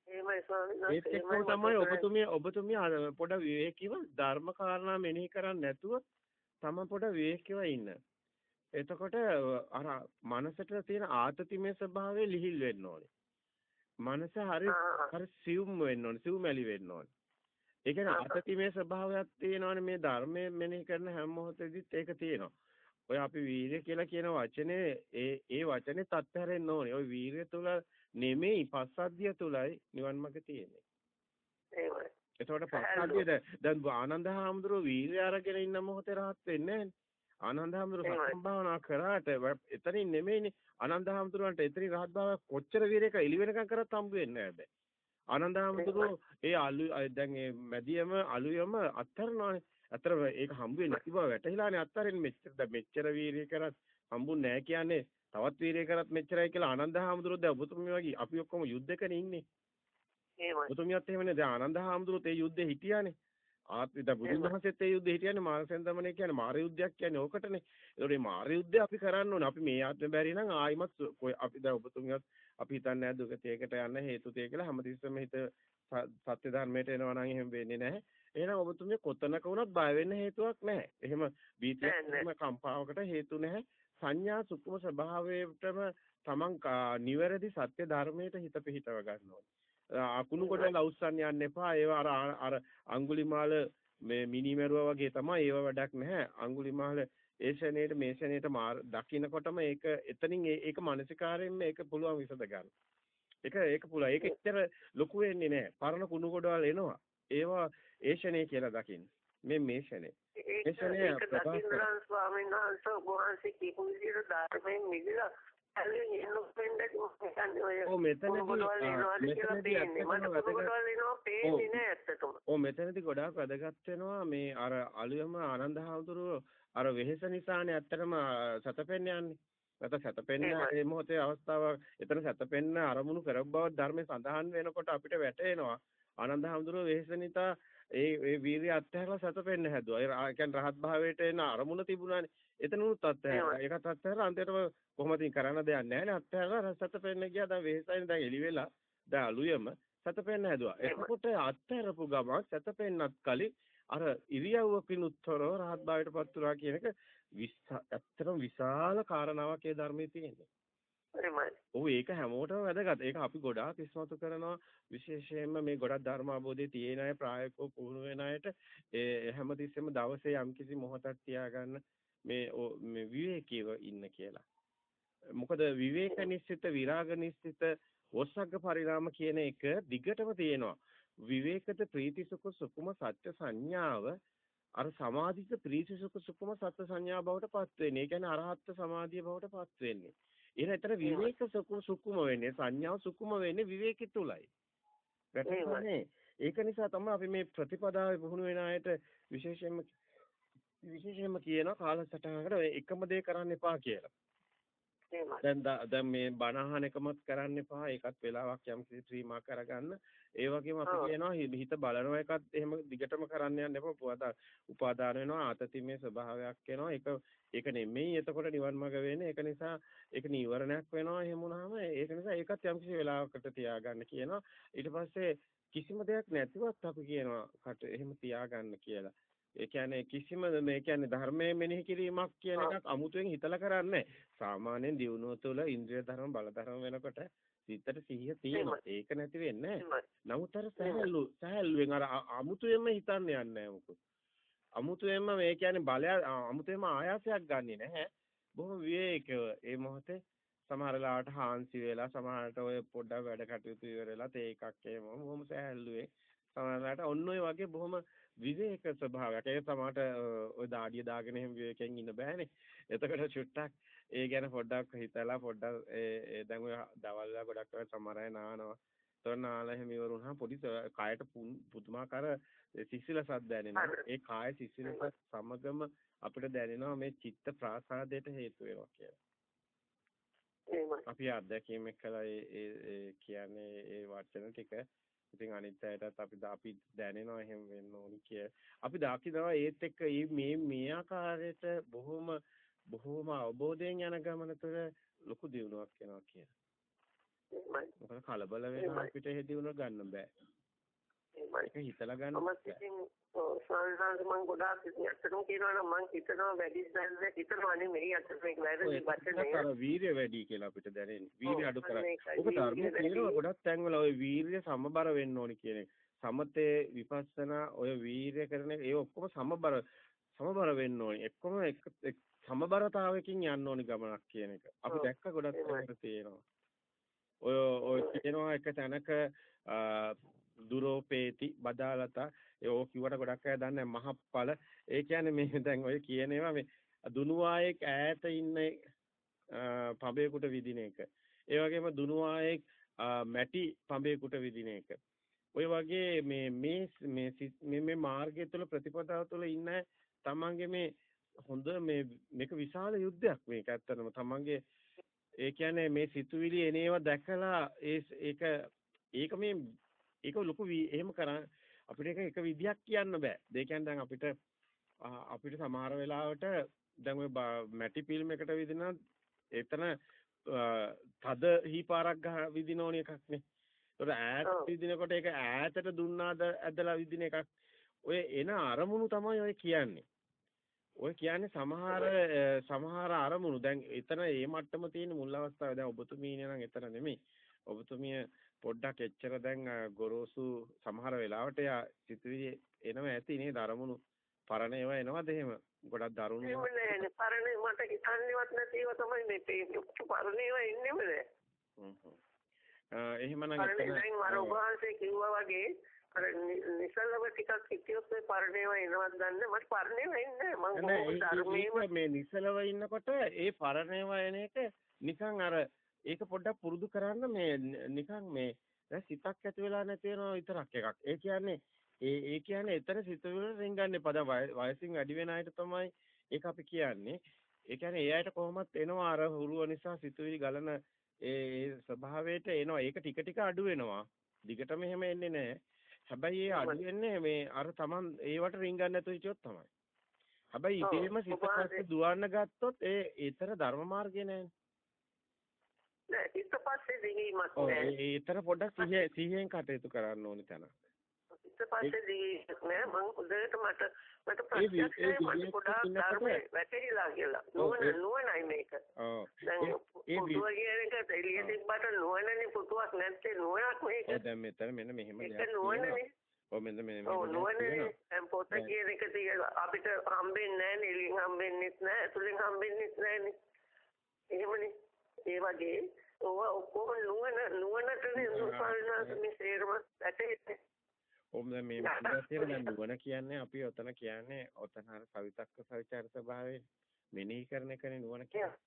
එහෙමයි ස්වාමීන් වහන්සේ. ඒකෙන් තමයි ඔබතුමිය ඔබතුමිය පොඩ විවේකීව ධර්ම කාරණා මෙනෙහි කරන්නේ නැතුව තම පොඩ විවේකීව ඉන්න. එතකොට අර මනසට තියෙන ආතතිමය ස්වභාවය ලිහිල් වෙන්න ඕනේ. මනස හරි හරි සියුම් වෙන්න ඕනේ. සියුමැලි වෙන්න ඕනේ. ඒ කියන්නේ අතතිමේ ස්වභාවයක් තියෙනවානේ මේ ධර්මයේ මෙනෙහි කරන හැම මොහොතෙදිත් ඒක තියෙනවා. ඔය අපි වීර්ය කියලා කියන වචනේ ඒ ඒ වචනේ තත්හැරෙන්න ඕනේ. ඔය වීර්ය තුල නෙමෙයි පස්සද්ධිය තුලයි නිවන් මාර්ග තියෙන්නේ. එහෙමයි. එතකොට පස්සද්ධිය දැන් ආනන්ද හාමුදුරුවෝ වීර්ය අරගෙන ඉන්න මොහොතේ rahat වෙන්නේ. ආනන්ද හාමුදුරුවෝ සක්ම භාවනා කරාට එතනින් නෙමෙයිනේ ආනන්ද හාමුදුරුවන්ට එතනින් rahat භාවයක් කොච්චර වීරයක එළි වෙනකම් කරත් හම්බ වෙන්නේ නැහැ ආනන්දහමතුරු ඒ අලු දැන් ඒ මැදියම අලුයම අත්තරනවානේ. අතර ඒක හම්බ වෙන්නේ නැති බව වැටහිලානේ අත්තරින් මෙච්චර දැන් මෙච්චර වීරිය කරත් හම්බුන්නේ නැහැ කියන්නේ තවත් වීරිය කරත් මෙච්චරයි කියලා ආනන්දහමතුරු දැන් ඔබතුමිය වගේ අපි ඔක්කොම යුද්ධකනේ ඉන්නේ. එහෙමයි. ඔබතුමියත් එහෙමනේ දැන් ආනන්දහමතුරුත් ඒ යුද්ධේ හිටියානේ. ආත්මි දැන් බුදුන් වහන්සේත් ඒ යුද්ධේ හිටියන්නේ මානසෙන් දමනේ කියන්නේ මාර යුද්ධයක් කියන්නේ ඕකටනේ. ඒතකොට මේ මාර යුද්ධය අපි කරන්න ඕනේ. අපි මේ ආත්මෙ බැරි නම් ආයිමත් අපි දැන් ඔබතුමියත් අපි හිතන්නේ නැහැ දුගතියකට යන්න හේතු තිය කියලා හැමතිස්සෙම හිත සත්‍ය ධර්මයට එනවා නම් එහෙම වෙන්නේ නැහැ. එහෙනම් ඔබතුමිය කොතනක වුණත් බය වෙන්න හේතුවක් නැහැ. එහෙම බීතියක් කම්පාවකට හේතු නැහැ. සංඥා සුකුම ස්වභාවයටම තමන් නිවැරදි සත්‍ය ධර්මයට හිත පිහිටව ගන්න ඕනේ. අකුණු කොට ලවුස්සන්න යන්න එපා. ඒවා අර අර අඟුලිමාල මේ මිනිමෙරුවා වගේ තමයි ඒව වැඩක් නැහැ. අඟුලිමාල ඒ ෂණේට මේ ෂණේට දකින්නකොටම ඒක එතනින් ඒක මානසිකාරයෙන් මේක පුළුවන් විසඳ ගන්න. ඒක ඒක පුළුවන්. ඒක එච්චර ලොකු වෙන්නේ නැහැ. පරණ කුණු කොටවල් එනවා. ඒවා ඒ ෂණේ කියලා දකින්න. මේ මේ ෂණේ. ඒ ෂණේ ප්‍රකාශ ස්වාමීන් වහන්සේ වහන්සේ කියපු විදිහට ධර්මයෙන් මිදලා ඔව් මෙතනදී ගොඩාක් වැදගත් වෙනවා මේ අර අලුයම ආනන්ද හාමුදුරුවෝ අර වෙහෙස නිසානේ ඇත්තටම සතපෙන්න යන්නේ. නැත්නම් සතපෙන්න මේ මොහොතේ අවස්ථාව එතන සතපෙන්න අරමුණු කරව බව ධර්මයේ සඳහන් වෙනකොට අපිට වැටහෙනවා. ආනන්ද හැඳුරුව වෙහෙස නිසා ඒ ඒ වීර්ය අත්හැරලා සතපෙන්න හැදුවා. ඒ කියන්නේ රහත් භාවයට එන අරමුණ තිබුණානේ. එතනුත් අත්හැරලා. ඒකත් අත්හැරලා අන්තිමටම කොහොමද කරන්න දෙයක් නැහැ නේ. අත්හැරලා සතපෙන්න ගියා. දැන් වෙහෙසයින් දැන් එලි වෙලා දැන් අලුයම සතපෙන්න හැදුවා. එතකොට අත්හැරපු ගමන් සතපෙන්නත් කලින් අර ඉරියව්වකිනුත් තොරව රහත් භාවයට පත් වුණා කියන එක ඇත්තටම විශාල කාරණාවක් ඒ ධර්මයේ තියෙන්නේ. ඔව් ඒක හැමෝටම වැදගත්. ඒක අපි ගොඩාක් ඉස්මතු කරනවා විශේෂයෙන්ම මේ ගොඩක් ධර්ම අවබෝධයේ තියෙන අය ප්‍රායෝගිකව පුහුණු වෙන අයට ඒ හැමතිස්සෙම දවසේ යම්කිසි මොහොතක් තියාගන්න මේ මේ විවේකීව ඉන්න කියලා. මොකද විවේක නිශ්චිත විරාග නිශ්චිත වොස්සග්ග පරිණාම කියන එක දිගටම තියෙනවා. විවේකද ප්‍රීති සුඛ සුකුම සත්‍ය සංඥාව අර සමාධිත ප්‍රීති සුඛ සුකුම සත්‍ය සංඥා බවට පත් වෙන්නේ. ඒ කියන්නේ අරහත් සමාධිය බවට පත් වෙන්නේ. එතන විවේක සුකුම වෙන්නේ සංඥාව සුකුම වෙන්නේ විවේකي තුලයි. වැටහෙන්නේ. ඒක නිසා තමයි අපි මේ ප්‍රතිපදාවේ පුහුණු වෙන අයට විශේෂයෙන්ම විශේෂයෙන්ම කියන කාලසටහනකට එකම දේ කරන්න එපා කියලා. දැන් දැන් මේ බණ අහන එකමත් කරන්න එපා. ඒකත් වෙලාවක් යම් කිසි ශ්‍රීමා කරගන්න. ඒ වගේම අපි කියනවා හිත බලනවා එකත් එහෙම දිගටම කරන්න යන්න එපා. උපාදාන උපාදාන වෙනවා ආතතිමේ ස්වභාවයක් එනවා. ඒක ඒක නෙමෙයි එතකොට නිවන් මඟ වෙන්නේ. ඒක නිසා ඒක නීවරණයක් වෙනවා. එහෙම වුණාම ඒක නිසා ඒකත් යම් කිසි වෙලාවකට තියාගන්න කියනවා. ඊට පස්සේ කිසිම දෙයක් නැතිවත් අපි කියනවා කට එහෙම තියාගන්න කියලා. ඒ කියන්නේ කිසිම මේ කියන්නේ ධර්මයේ මෙනෙහි කිරීමක් කියන එකක් අමුතුවෙන් හිතලා කරන්නේ සාමාන්‍යයෙන් දියුණුව තුළ ඉන්ද්‍රිය ධර්ම බල ධර්ම වෙනකොට සිතට සිහිය තියෙනවා. ඒක නැති වෙන්නේ නමුත් අර සහැල්ලු සහැල්ලුවෙන් අර අමුතුවෙන්ම හිතන්න යන්නේ නැහැ අමුතුවෙන්ම මේ කියන්නේ බලය අමුතුවෙන්ම ආයාසයක් ගන්නෙ නැහැ. බොහොම විවේකව ඒ මොහොතේ සමහර වෙලාවට හාන්සි වෙලා සමහරට ඔය පොඩ්ඩක් වැඩ කටයුතු ඉවරලා තේ එකක් එහෙම බොහොම සහැල්ලුවේ සමහරවිට ඔන්න ඔය වගේ බොහොම විවේක ස්වභාවයක්. ඒක සමහරට ඔය දාඩිය දාගෙන එහෙම විවේකයෙන් ඉන්න බෑනේ. එතකොට චුට්ටක් ඒ ගැන පොඩ්ඩක් හිතලා පොඩ්ඩක් ඒ දැන් ඔය දවල් වල ගොඩක් අය සමහර අය නානවා. තොන් නාලා එහෙම ඉවර වුණාම පොඩි කායට පුදුමාකාර සිසිලසක් දැනෙනවා. ඒ කාය සිසිලස සමගම අපිට දැනෙනවා මේ චිත්ත ප්‍රාසාදයට හේතු වෙනවා කියලා. අපි අත්දැකීම් එක්කලා ඒ කියන්නේ ඒ වචන ටික ඉතින් අනිත් අයටත් අපි අපි දැනෙනවා එහෙම වෙන්න ඕනි කිය. අපි දකිනවා ඒත් එක්ක මේ මේ ආකාරයට බොහොම බොහොම අවබෝධයෙන් යන ගමන තුළ ලොකු දියුණුවක් වෙනවා කියලා. මොකද කලබල වෙන අපිට ඒ දියුණුව ගන්න බෑ. ඒක හිතලා ගන්න බෑ. සංසාර මම ගොඩාක් ඇත්තටම කියනවා නම් මම හිතනවා වැඩි දැනද හිතනවා නෙමෙයි අතට මේක වැරදි වචනේ අර වීරිය වැඩි කියලා අපිට දැනෙන්නේ වීරිය අඩු කරා. ඔක ධර්මයේ කියනවා ගොඩක් තැන්වල ওই වීරිය සමබර වෙන්න ඕනි කියන එක. සමතේ විපස්සනා ඔය වීරිය කරන ඒ ඔක්කොම සමබර සමබර වෙන්න ඕනි. එක්කම එක සමබරතාවයකින් යන්න ඕනි ගමනක් කියන එක. අපි දැක්ක ගොඩක් තැන්වල තියෙනවා. ඔය ඔය කියනවා එක තැනක දුරෝපේති බදාලතා. ඒ ඕක කිව්වට ගොඩක් අය දන්නේ මහප්පල. ඒ කියන්නේ මේ දැන් ඔය කියන ඒවා මේ දුනුවායෙක් ඈත ඉන්න පඹේකට විදින එක. ඒ වගේම දුනුවායෙක් මැටි පඹේකට විදින එක. ඔය වගේ මේ මේ මේ මේ මාර්ගය තුළ ප්‍රතිපදාව තුළ ඉන්න තමන්ගේ මේ හොඳ මේ මේක විශාල යුද්ධයක් මේක ඇත්තටම තමන්ගේ ඒ කියන්නේ මේ සිතුවිලි එනේව දැකලා ඒ ඒක ඒක මේ ඒක ලොකු එහෙම කරා අපිට ඒක එක විදියක් කියන්න බෑ. ඒ කියන්නේ දැන් අපිට අපිට සමහර වෙලාවට දැන් ඔය මැටි ෆිල්ම් එකට විදින එතන තද හීපාරක් ගහ විදින ඕන එකක් නේ. ඒතකොට ඈත විදිනකොට ඒක ඈතට දුන්නාද ඇදලා විදින එකක්. ඔය එන අරමුණු තමයි ඔය කියන්නේ. ඔය කියන්නේ සමහර සමහර අරමුණු. දැන් එතන මේ මට්ටම තියෙන මුල් අවස්ථාවේ දැන් ඔබතුමීනේ නම් එතන නෙමෙයි. ඔබතුමිය පොඩ්ඩක් එච්චර දැන් ගොරෝසු සමහර වෙලාවට යා සිතුවිලි එනවා ඇති නේද? අරමුණු පරණ ඒවා එනවද එහෙම? ගොඩක් දරුණු එහෙම නෑනේ පරණ මට හිතන්නේවත් නැති ඒවා තමයි මේ පරණ ඒවා එන්නේම නෑ. හ්ම් හ්ම්. එහෙමනම් එතන අර උභාසයේ කිව්වා වගේ අර නිසලව ටිකක් හිටියොත් මේ පරණ ඒවා එනවද දන්නේ මට පරණ ඒවා එන්නේ මම මේ නිසලව ඉන්නකොට ඒ පරණ ඒවා එන එක නිකන් අර ඒක පොඩ්ඩක් පුරුදු කරන්න මේ නිකන් මේ දැන් සිතක් ඇති වෙලා නැති වෙනවා විතරක් එකක්. ඒ කියන්නේ ඒ ඒ කියන්නේ එතන සිත වල රින්ගන්නේ පද වයසින් වැඩි වෙන අයට තමයි ඒක අපි කියන්නේ. ඒ කියන්නේ ඒ අයට කොහොමත් එනවා අර හුරුව නිසා සිතුවිලි ගලන ඒ ස්වභාවයට එනවා. ඒක ටික ටික අඩු වෙනවා. දිගටම එහෙම එන්නේ නැහැ. හැබැයි ඒ අඩු වෙන්නේ මේ අර Taman ඒවට රින්ගන්නේ නැතුව හිටියොත් තමයි. හැබැයි ඉතේම සිත පස්සේ දුවන්න ගත්තොත් ඒ ඊතර ධර්ම මාර්ගේ නැහැ. නෑ ඊට පස්සේ දිවීමක් නෑ. ඒතර පොඩ්ඩක් සිහිය සිහියෙන් කටයුතු කරන්න ඕනි තැන. ඊට පස්සේ දිවීමක් නෑ මම හොඳට මට මට ප්‍රත්‍යක්ෂයි මට පොඩ්ඩක් ධර්මයේ වැටහිලා කියලා. නුවණ නුවණයි මේක. ඔව්. දැන් පුතුව කියන එක එළිය තිබ්බට නුවණනේ පුතුවක් නැත්තේ නුවණක් මේක. ඔව් දැන් මෙතන මෙන්න මෙහෙම දෙයක්. ඒක නුවණනේ. ඔව් මෙන්න මෙන්න ඔව් නුවණනේ පොත කියන එක අපිට හම්බෙන්නේ නේ එළියෙන් හම්බෙන්නෙත් නැහැ ඇතුලෙන් හම්බෙන්නෙත් නැහැ නේ. එහෙමනේ. ඒ වගේ ඕවා ඔක්කොම නුවණ නුවණටනේ ස්වාමීනාස් මේ සේරම ඇටෙන්නේ. ඔම් දැන් මේ මනසේ දැන් නුවණ කියන්නේ අපි ඔතන කියන්නේ ඔතන අර සවිතක්ක සවිචාර ස්වභාවය මෙනෙහි කරන එකනේ නුවණ කියන්නේ.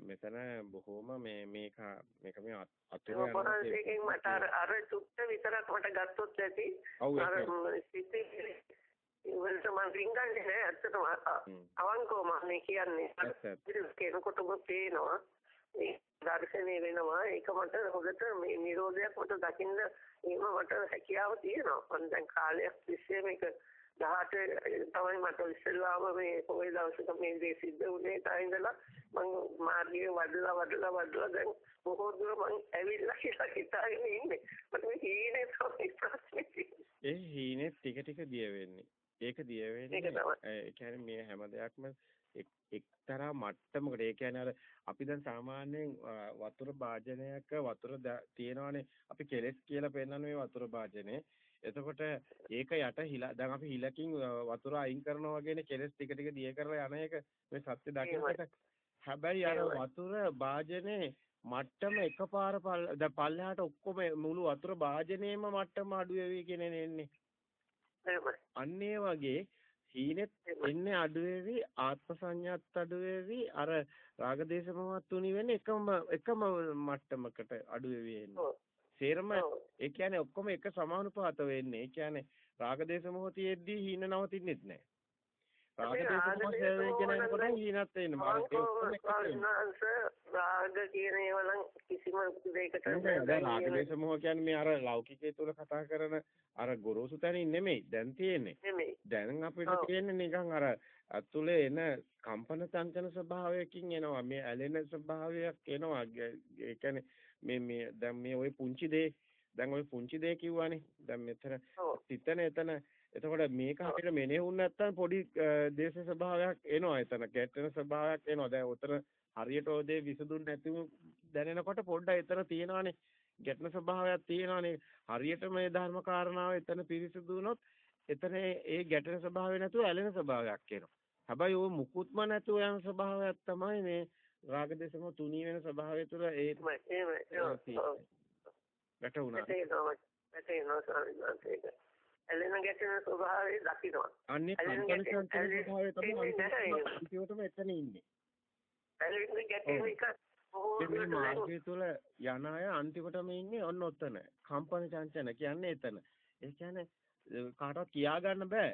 මෙතන බොහොම මේ මේක මේක මේ අතුරු ඒකෙන් මට අර අර චුට්ට විතරක් මට ගත්තොත් ඇති. අර සිතිවිලි ඉවලට මම රින්ගන්නේ නෑ ඇත්තටම. අවංකවම මේ කියන්නේ. කෙනෙකුටම පේනවා. ඒ දර්ශනය වෙනවා. ඒක මට හොඳට මේ නිරෝධයක් මට දකින්න එහෙම මට හැකියාව තියෙනවා. මම දැන් කාලයක් තිස්සේ මේක 18 තමයි මට ඉස්සෙල්ලාම මේ පොයේ දවසක මේ දේ සිද්ධ වුණේ තායින්දලා මම මාර්ගයේ වඩලා වඩලා වඩලා දැන් බොහෝ දුර මම ඇවිල්ලා කියලා හිතාගෙන ඉන්නේ. මට මේ හීනේ තමයි ප්‍රශ්නේ ඒ හීනේ ටික ටික දිය වෙන්නේ. ඒක දිය වෙන්නේ ඒ කියන්නේ මේ හැම දෙයක්ම එක්තරා මට්ටමකට ඒ කියන්නේ අර අපි දැන් සාමාන්‍යයෙන් වතුර භාජනයක වතුර තියෙනවානේ අපි කෙලස් කියලා පෙන්නන මේ වතුර භාජනේ. එතකොට ඒක යට හිලා දැන් අපි හිලකින් වතුර අයින් කරනවා වගේනේ කෙලස් ටික ටික දිය කරලා යන එක මේ සත්‍ය දකින්නට. හැබැයි අර වතුර භාජනේ මට්ටම එකපාර දැන් පල්ලෙහාට ඔක්කොම මුළු වතුර භාජනයේම මට්ටම අඩු වෙවි කියන එන්නේ. අන්න ඒ වගේ හීනෙත් එන්නේ අඩු වෙවි ආත්ම සංඥාත් අඩු වෙවි අර රාගදේශ මොහොත් තුනි වෙන්නේ එකම එකම මට්ටමකට අඩු වෙවි එන්නේ. සේරම ඒ කියන්නේ ඔක්කොම එක සමානුපාත වෙන්නේ. ඒ කියන්නේ රාගදේශ මොහොතේදී හීන නවතින්නෙත් නැහැ. රාග කියන ඒවා නම් කිසිම දෙයකට දැන් රාගදේශ මොහ කියන්නේ මේ අර ලෞකිකයේ තුල කතා කරන අර ගොරෝසු තැනින් නෙමෙයි දැන් තියෙන්නේ. දැන් අපිට තියෙන්නේ නිකන් අර අතුලේ එන කම්පන චංචන ස්වභාවයකින් එනවා. මේ ඇලෙන ස්වභාවයක් එනවා. ඒ කියන්නේ මේ මේ දැන් මේ ওই පුංචි දේ දැන් ওই පුංචි දේ කිව්වනේ. දැන් මෙතන සිතන එතන එතකොට මේක අපිට මෙනෙහුන් නැත්තම් පොඩි දේශ ස්වභාවයක් එනවා එතන. ගැටෙන ස්වභාවයක් එනවා. දැන් උතර හරියට ඔය දේ විසඳුන් නැතිව දැනෙනකොට පොඩ්ඩක් එතන තියෙනවානේ. ගැටෙන ස්වභාවයක් තියෙනවානේ. හරියට මේ ධර්ම කාරණාව එතන පිරිසිදු වුණොත් එතන ඒ ගැටෙන ස්වභාවය නැතුව ඇලෙන ස්වභාවයක් එනවා. හැබැයි ওই මුකුත්ම නැතුව යන ස්වභාවයක් තමයි මේ රාග දේශම තුනී වෙන ස්වභාවය තුළ ඒ වැටුණා ඇලෙන ගැටෙන ස්වභාවය දකින්නවා. අන්නේ කම්පන සංකේත ස්වභාවය තමයි අන්තිමටම එතන ඉන්නේ. ඇලෙන ගැටෙන එක මේ මාර්ගය තුළ යන අය අන්තිමටම ඉන්නේ ඔන්න ඔතන. කම්පන චංචන කියන්නේ එතන. ඒ කියන්නේ කාටවත් කියා ගන්න බෑ.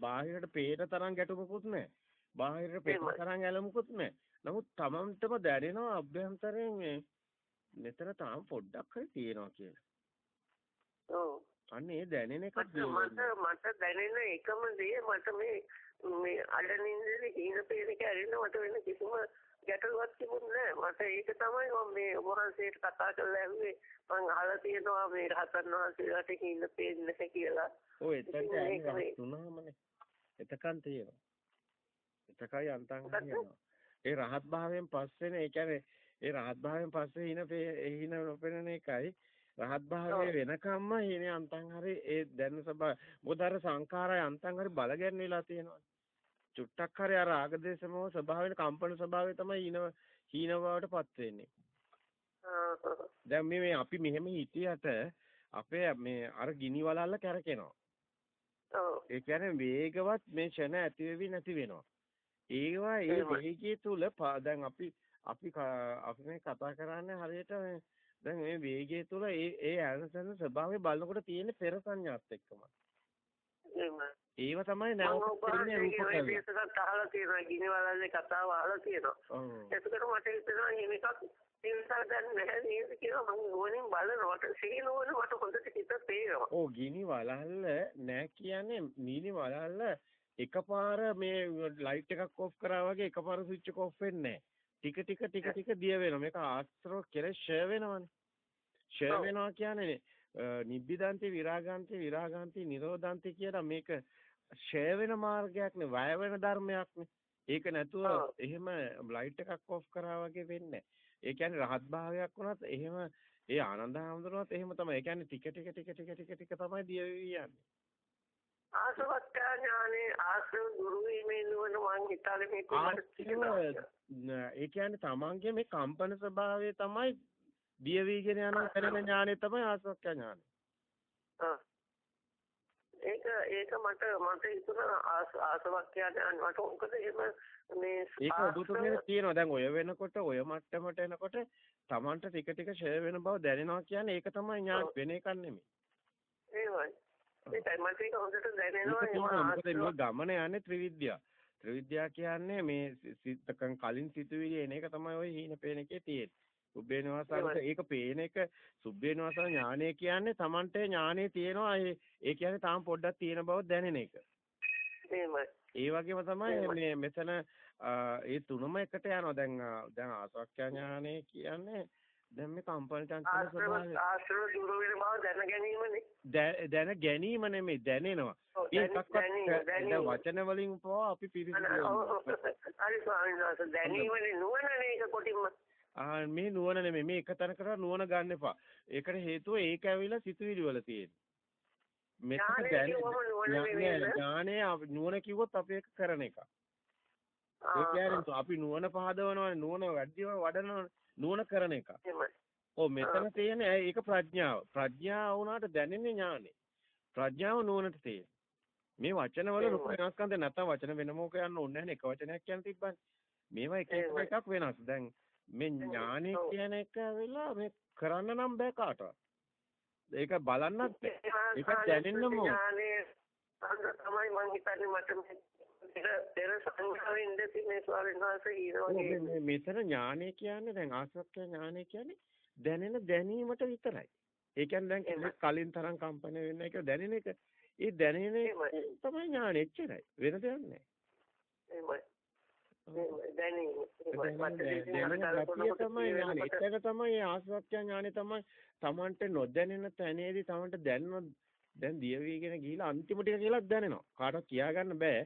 බාහිරට පේන තරම් ගැටුමකුත් නැහැ. බාහිරට පේන තරම් ඇලමුකුත් නැහැ. නමුත් Tamanටම දැනෙනවා අභ්‍යන්තරයෙන් මේ මෙතන තාම පොඩ්ඩක් හරි තියෙනවා කියලා. අන්න ඒ දැනෙන එක මට මට දැනෙන එකම දේ මට මේ මේ අඩනින්දේ හීන පේන එක ඇරෙන්න මට වෙන කිසිම ගැටලුවක් තිබුණේ නැහැ මට ඒක තමයි මම මේ වහන්සේට කතා කරලා ඇහුවේ. මං අහලා තියෙනවා මේ රහතන් වහන්සේලාට හීන පේන්නේ නැහැ කියලා. ඔය එතන තුනමනේ එතකන් තියෙනවා. එතකයි අන්තං හරියනවා. ඒ රහත් භාවයෙන් පස්සේනේ ඒ කියන්නේ ඒ රහත් භාවයෙන් පස්සේ හින හින නොපෙනෙන එකයි රහත් භාවයේ වෙනකම්ම හේනේ අන්තං හරි ඒ දැන සබ මොකද අර සංඛාරය අන්තං හරි බල ගැන්විලා තියෙනවා. චුට්ටක් හරි අර ආගදේශමෝ ස්වභාවයෙන් කම්පන ස්වභාවය තමයි හීන හීන බවටපත් වෙන්නේ. දැන් මේ මේ අපි මෙහෙම හිටියට අපේ මේ අර ගිනි වලල්ල කැරකෙනවා. ඒ කියන්නේ වේගවත් මේ ෂණ ඇති වෙවි නැති වෙනවා. ඒවා ඒ වේගය තුල දැන් අපි අපි අපි මේ කතා කරන්නේ හරියට දැන් මේ වේගය තුළ ඒ ඒ ඇනසන ස්වභාවය බලනකොට තියෙන පෙර සංඥාත් එක්කම. ඒව තමයි නැවත ඉන්නේ රූපකල. ඒකත් අහලා තියෙනවා ගිනිවලල්ලේ කතාව අහලා තියෙනවා. ඒකට මට හිතෙනවා මේකත් ඒ නිසා දැන් නැහැ නේද කියලා මම ඕනෙන් බලනකොට සීනෝන මට හොඳට හිත තේරෙනවා. ඔව් ගිනි වලල්ල නෑ කියන්නේ නීලි වලල්ල එකපාර මේ ලයිට් එකක් ඔෆ් කරා වගේ එකපාර ස්විච් එක ඔෆ් වෙන්නේ නෑ. ටික ටික ටික ටික දිය වෙනවා. මේක ආශ්‍රව කෙලෙස් ෂය වෙනවනේ. ෂය වෙනවා කියන්නේ නිබ්බිදාන්ති විරාගාන්ති විරාගාන්ති නිරෝධාන්ති කියලා මේක ෂය වෙන මාර්ගයක් නේ වය වෙන ධර්මයක් නේ. ඒක නැතුව එහෙම ලයිට් එකක් ඔෆ් කරා වගේ වෙන්නේ ඒ කියන්නේ රහත් භාවයක් වුණත් එහෙම ඒ ආනන්ද හැමදෙරවත් එහෙම තමයි. ඒ කියන්නේ ටික ටික ටික ටික ටික ටික තමයි දිය යන්නේ. ආසවත්තා ඥානේ ආශ්‍රව දුරු වීමේ නුවණ මං හිතාලේ මේ ඒ කියන්නේ තමන්ගේ මේ කම්පන ස්වභාවය තමයි දිය වීගෙන යන කරන ඥානෙ තමයි ආසවක්ඛ්‍ය ඥානෙ. ඒක ඒක මට මට හිතුණා ආසවක්ඛ්‍ය ඥාන මට මොකද එහෙම මේ ඒක ඔබතුමිය තියෙනවා දැන් ඔය වෙනකොට ඔය මට්ටමට එනකොට තමන්ට ටික ටික ෂෙය වෙන බව දැනෙනවා කියන්නේ ඒක තමයි ඥාන වෙන එකක් නෙමෙයි. ඒවයි. මට ඒක හොඳට දැනෙනවා මේ ගමන යන්නේ ත්‍රිවිද්‍යා. ත්‍රිවිද්‍යා කියන්නේ මේ සිතකන් කලින් සිතුවිලි එන එක තමයි ওই හීන පේන එකේ තියෙන්නේ. සුබ්බේනවාසාරට ඒක පේන එක සුබ්බේනවාසාර ඥානය කියන්නේ Tamante ඥානෙ තියෙනවා ඒ කියන්නේ තාම පොඩ්ඩක් තියෙන බව දැනෙන එක. ඒ වගේම තමයි මේ මෙතන ඒ තුනම එකට යනවා දැන් දැන් ආසක්ඛ්‍ය ඥානෙ කියන්නේ දැන් මේ කම්පන චංචල ස්වභාවය ආශ්‍රව දුර වෙන බව දැන ගැනීමනේ. දැන ගැනීම නෙමෙයි දැනෙනවා. ඔව්, ඒ දැනීම, එකක්වත් දැනීම, දැන්. වචන වලින් පවා අපි පිරිසිදු. හරි ස්වාමීන් වහන්සේ දැනීමනේ නුවණනේ ඒක කොටින්ම. ආ මේ නුවණ නෙමෙයි මේ එක තැනකට නුවණ ගන්න එපා. ඒකට හේතුව ඒක ඇවිල්ලා සිතුවිලි වල තියෙන. මෙතන දැන නුවණ ඥානය නුවණ කිව්වොත් අපි ඒක කරන එක. ඒ කියන්නේ අපි නුවණ පහදවනවනේ නුවණ වැඩිව වඩනවනේ නුවණ කරන එක. ඔව් මෙතන තියෙන ඒක ප්‍රඥාව. ප්‍රඥාව වුණාට දැනෙන්නේ ඥානෙ. ප්‍රඥාව නුවණට තියෙන. මේ වචන වල දැන් නැත්තම් වචන වෙනම කියන්න ඕනේ නැහැ නේ. එක වචනයක් කියන්න තිබ්බනේ. මේවා එක එක. එකක් වෙනස්. දැන් මේ ඥානෙ. කියන එක ඇවිල්ලා මේ කරන්න නම් බෑ කාටවත්. ඒක බලන්නත්. ඒක දැනෙන්නම ඕන. ඥානේ තමයි මං හිතන්නේ මට පෙර සංඥාවෙන් ඉඳි මේ ස්වාමීන් වහන්සේ මේ- මෙතන ඥානය කියන්නේ දැන් ආසක්ඛ්‍ය ඥානය කියන්නේ දැනෙන දැනීමට විතරයි. ඒ කියන්නේ දැන් කලින් තරම් කම්පන වෙන්නේ කියලා දැනෙන එක. ඒ දැනෙන. තමයි ඥානෙ එච්චරයි. වෙන දෙයක් නැහැ. එහෙමයි. එතන තමයි ඒ ආසක්ඛ්‍ය ඥානෙ තමයි Tamanට නොදැනෙන තැනේදී Tamanට දැනෙන දැන් දියවිගෙන ගිහිලා අන්තිම ටික කියලා දැනෙනවා. කාටවත් කියා ගන්න බෑ.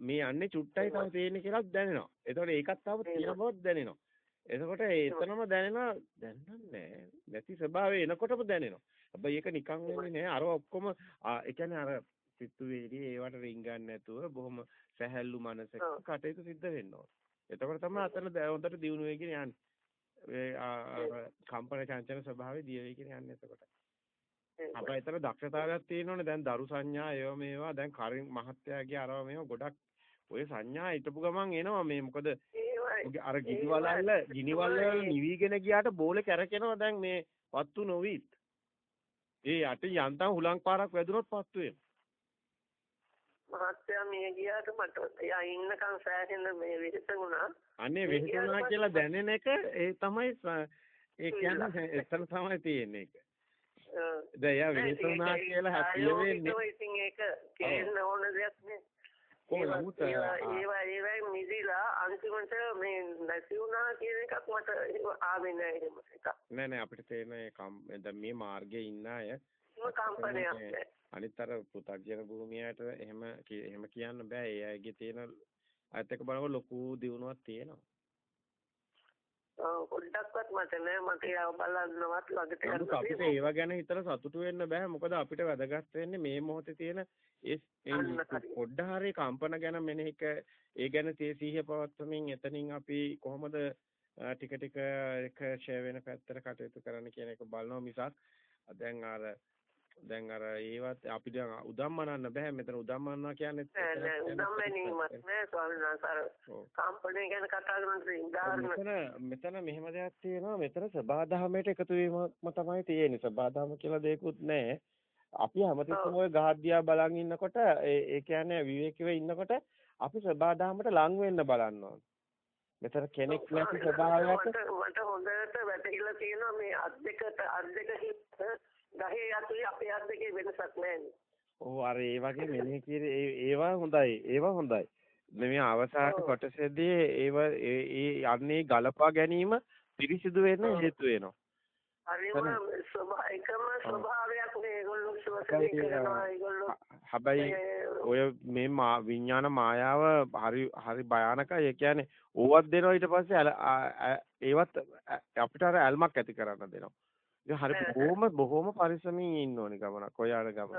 මේ යන්නේ චුට්ටයි තව තියෙන්නේ කියලා දැනෙනවා. එතකොට ඒකත් තව තියෙන බවක් දැනෙනවා. එතකොට එතනම දැනෙනවා දැනන්නේ නැති ස්වභාවය එනකොටම දැනෙනවා. හැබැයි ඒක නිකන් වෙන්නේ නෑ. අර ඔක්කොම ඒ කියන්නේ අර සිතුවේදී ඒවට රින්ගන්නේ නැතුව බොහොම සැහැල්ලු මනසක. කටයුතු සිද්ධ ඕන. එතකොට තමයි අතන හොඳට දියුණු වෙගෙන යන්නේ. ඒ කම්පන චංචල ස්වභාවය දිය වෙගෙන යන්නේ එතකොට. අපේ එතන දක්ෂතාවයක් තියෙනෝනේ දැන් දරු සංඥා ඒවා මේවා දැන් කරින් මහත්තයාගේ අරවා මේවා ගොඩක් ඔය සංඥා හිටපු ගමන් එනවා මේ මොකද. අර ගිනිවලල්ල ගිනිවල වල නිවිගෙන ගියාට බෝලේ කැරකෙනවා දැන් මේ පත්තු නොවිත්. ඒ යට යන්තම් හුලං පාරක් වැදුනොත් පත්තු වෙනවා. මහත්තයා මේ ගියාට මට එයා ඉන්නකම් සෑහෙන මේ වෙහෙසුණා. අනේ වෙහෙසුණා කියලා දැනෙන එක ඒ තමයි ඒ කියන්නේ එතන තමයි තියෙන්නේ ඒක. දැන් එයා වෙහෙසුණා කියලා හැප්පිය වෙන්නේ. ඉතින් ඒක කියන්න ඕන දෙයක් නේ. කොහොමද නමුත් ඒවා ඒවා මිදිලා අන්තිමට මේ නැති වුණා කියන එකක් මට ආවේ නෑ එහෙම එකක්. නෑ නෑ අපිට තේරෙන දැන් මේ මාර්ගයේ ඉන්න අය කම්පනයක් නෑ. අනිත් අර පුතග්ජන භූමියට එහෙම එහෙම කියන්න බෑ. ඒ අයගේ තියෙන අයත් එක්ක බලනකොට ලොකු දියුණුවක් තියෙනවා. පොඩ්ඩක්වත් මට නෑ මට ඒව බලන්නවත් ළඟට නමුත් අපිට ඒව ගැන හිතලා සතුටු වෙන්න බෑ. මොකද අපිට වැදගත් වෙන්නේ මේ මොහොතේ තියෙන ඒ. පොඩ්ඩ හරි කම්පන ගැන මෙනෙහි ක- ඒ ගැන තේ සිහිය පවත්වමින් එතනින් අපි කොහොමද ටික ටික එක ෂෙයා වෙන පැත්තට කටයුතු කරන්න කියන එක බලනවා මිසක් දැන් අර දැන් අර ඒවත් අපිට උදම්මනන්න බෑ. මෙතන උදම්මනනවා කියන්නේ නෑ නෑ උදම් වැනීමක් නෑ ස්වාමීන් වහන්සේ. කම්පනය ගැන කතා කරන මෙතන මෙහෙම දෙයක් තියෙනවා. මෙතන සබාධමයට එකතු වීමක්ම තමයි තියෙන්නේ. සබාධම කියලා දෙයක්වත් නැහැ අපි හැමතිස්සෙම ওই ගහදියා බලන් ඉන්නකොට ඒ කියන්නේ විවේකීව ඉන්නකොට අපි සබාධමයට ලං වෙන්න බලන්න ඕන. මෙතන කෙනෙක් නැති ස්වභාවයක් මට හොඳට වැටහිලා තියෙනවා මේ අත් දෙකට අත් දෙක හිට ගහේ යතුයි අපේ අත් දෙකේ වෙනසක් නැහැ. ඔව් අර ඒ වගේ මෙනෙහි කිර ඒවා හොඳයි ඒවා හොඳයි මේ අවසාන. කොටසේදී ඒව ඒ යන්නේ ගලපා ගැනීම පිරිසිදු ඔව්. හේතු වෙනවා හරිම ස්වභා එකම ස්වභාවයක් නේ ඒගොල්ලෝ හැබැයි, කරනවා ඒගොල්ලෝ හැබැයි ඔය මේ විඥාන මායාව හරි හරි භයානකයි. ඒ කියන්නේ ඕවත් දෙනවා ඊට පස්සේ ඒවත් අපිට අර ඇල්මක් ඇති කරන්න දෙනවා. ඒක හරි. බොහොම බොහොම පරිස්සමින් ඉන්න ඕනි ගමනක්. ඔය අර ගමන.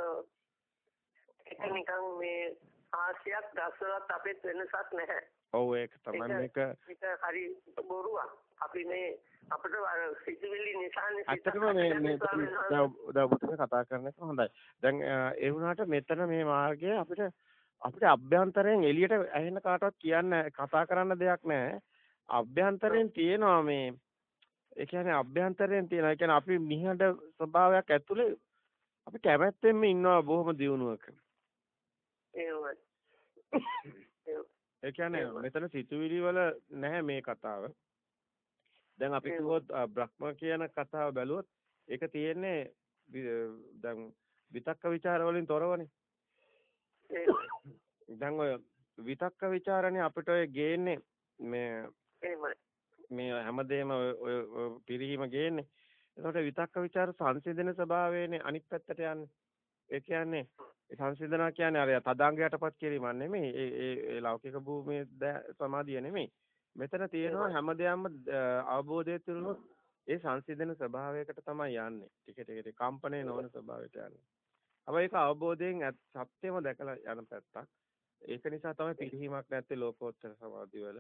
ඒක නිකන් මේ ආසියක් දසවත් අපිට වෙනසක් නැහැ. ඔව් ඒක තමයි මේක ඒක හරි බොරුවක්. අපි මේ අපිට සිතිවිලි නිසානේ ඇත්තටම මේ මේ. දැන් ඔබතුමී කතා කරන එක හොඳයි. දැන් ඒ වුණාට මෙතන මේ මාර්ගය අපිට අපිට අභ්‍යන්තරයෙන් එළියට ඇහෙන කාටවත් කියන්න කතා කරන්න දෙයක් නැහැ. අභ්‍යන්තරයෙන් තියෙනවා මේ ඒ කියන්නේ අභ්‍යන්තරයෙන් තියෙන. ඒ කියන්නේ අපි මිහඬ ස්වභාවයක් ඇතුලේ අපි කැමැත්තෙන්ම ඉන්නවා බොහොම දියුණුවක. එහෙමයි. ඒ කියන්නේ මෙතන සිතුවිලි වල නැහැ මේ කතාව. දැන් අපි කිව්වොත් බ්‍රහ්ම කියන කතාව බැලුවොත් ඒක තියෙන්නේ දැන් විතක්ක ਵਿਚාර වලින් තොරවනේ. දැන් ඔය විතක්ක ਵਿਚාරනේ අපිට ඔය ගේන්නේ මේ මේ හැමදේම ඔය පිරිහීම ගේන්නේ. එතකොට විතක්ක ਵਿਚාර සංසිඳන ස්වභාවයනේ අනිත් පැත්තට යන්නේ. ඒ කියන්නේ සංසිඳනවා කියන්නේ අර තදාංගයටපත් කිරීමක් නෙමෙයි. ඒ ඒ ලෞකික භූමියේ සමාධිය නෙමෙයි. මෙතන තියෙනවා හැමදේම අවබෝධය තුළම ඒ සංසිඳන ස්වභාවයකට තමයි යන්නේ. ටික ටික ටික කම්පණය නොවන ස්වභාවයට යන්නේ. හැබැයි ඒක අවබෝධයෙන් සත්‍යම දැකලා යන පැත්තක්. ඒක නිසා තමයි පිළිහිමක් නැත්තේ ලෝකෝත්තර සමාධිය වල.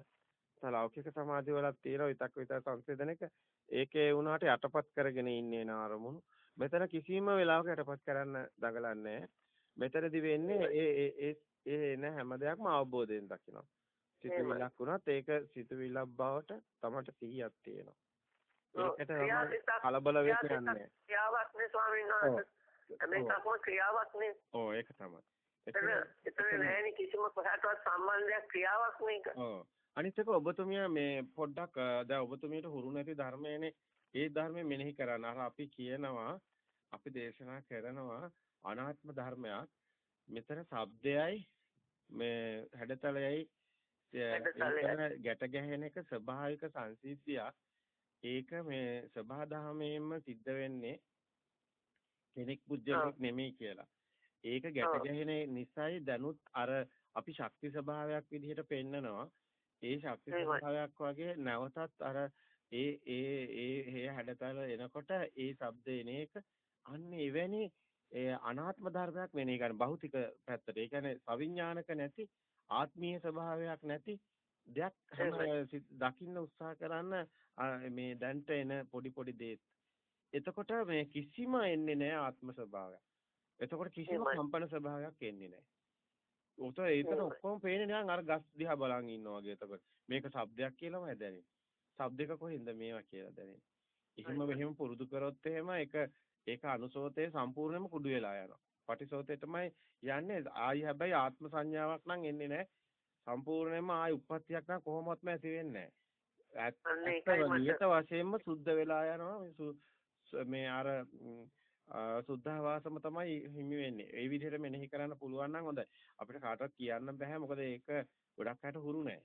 ලෞකික සමාධිය වලත් තියෙන විතක් විතර සංසිඳනක ඒකේ වුණාට යටපත් කරගෙන ඉන්නේ න අරමුණු. මෙතන කිසිම වෙලාවක යටපත් කරන්න දඟලන්නේ මෙතනදි වෙන්නේ ඒ ඒ ඒ එන හැම දෙයක්ම අවබෝධයෙන් දකිනවා. සිතුවිල්ලක් වුණත් ඒක සිතුවිල්ලක් බවට තමයි සිහියක් තියෙනවා. ඒකට කලබල වෙන්න යන්නේ. ක්‍රියාවක් නේ ස්වාමීන් වහන්සේ. මේකම ක්‍රියාවක් නේ. ඔව් ඒක තමයි. එතන නෑනේ කිසිම කොහටවත් සම්බන්ධයක් ක්‍රියාවක් මේක. ඔව්. අනිත් එක ඔබතුමිය මේ පොඩ්ඩක් දැන් ඔබතුමියට හුරු නැති ධර්මයනේ ඒ ධර්මය මෙනෙහි කරන්න. අර අපි කියනවා අපි දේශනා කරනවා අනාත්ම ධර්මයක්. මෙතන ශබ්දයයි මේ හැඩතලයයි ගැට ගැහෙන එක ස්වභාවික සංසිද්ධියක්. ඒක මේ සබහා දහමේම සිද්ධ වෙන්නේ කෙනෙක් පුජ්‍යලෙක් නෙමෙයි කියලා. ඒක ගැට ගැහෙන නිසායි දැනුත් අර අපි ශක්ති ස්වභාවයක් විදිහට පෙන්නනවා. ඒ ශක්ති ස්වභාවයක් වගේ නැවතත් අර ඒ ඒ ඒ හැඩතල එනකොට ඒ ශබ්ද එන එක අන්න එවැනි අනාත්ම ධර්මයක් වෙන්නේ කියන්නේ භෞතික පැත්තට. ඒ කියන්නේ අවිඥානික නැති ආත්මීය ස්වභාවයක් නැති දෙයක් දකින්න උත්සාහ කරන්න මේ දැන්ට එන පොඩි පොඩි දේත්. එතකොට මේ කිසිම එන්නේ නැහැ ආත්ම ස්වභාවයක්. එතකොට කිසිම කම්පන ස්වභාවයක් එන්නේ නැහැ. උතෝ ඒතර ඔක්කොම පේන්නේ නිකන් අර ගස් දිහා බලන් ඉන්නවා වගේ එතකොට. මේක શબ્දයක් කියලාමයි දැනෙන්නේ. શબ્දක කොහෙන්ද මේවා කියලා දැනෙන්නේ. එහෙම මෙහෙම පුරුදු කරොත් එහෙම ඒක ඒක අනුසෝතේ සම්පූර්ණයෙන්ම කුඩු වෙලා යනවා. පටිසෝතේටමයි යන්නේ. ආයි හැබැයි ආත්ම සංඥාවක් නම් එන්නේ නැහැ. සම්පූර්ණයෙන්ම ආයි උප්පත්තියක් නම් කොහොමවත්ම ඇති වෙන්නේ නැහැ. ඇත්තම නියත වශයෙන්ම සුද්ධ වෙලා යනවා මේ අර සුද්ධාවාසම තමයි හිමි වෙන්නේ. ඒ විදිහට මෙනෙහි කරන්න පුළුවන් නම් හොඳයි. අපිට කාටවත් කියන්න බෑ මොකද ඒක ගොඩක් අයට හුරු නෑ.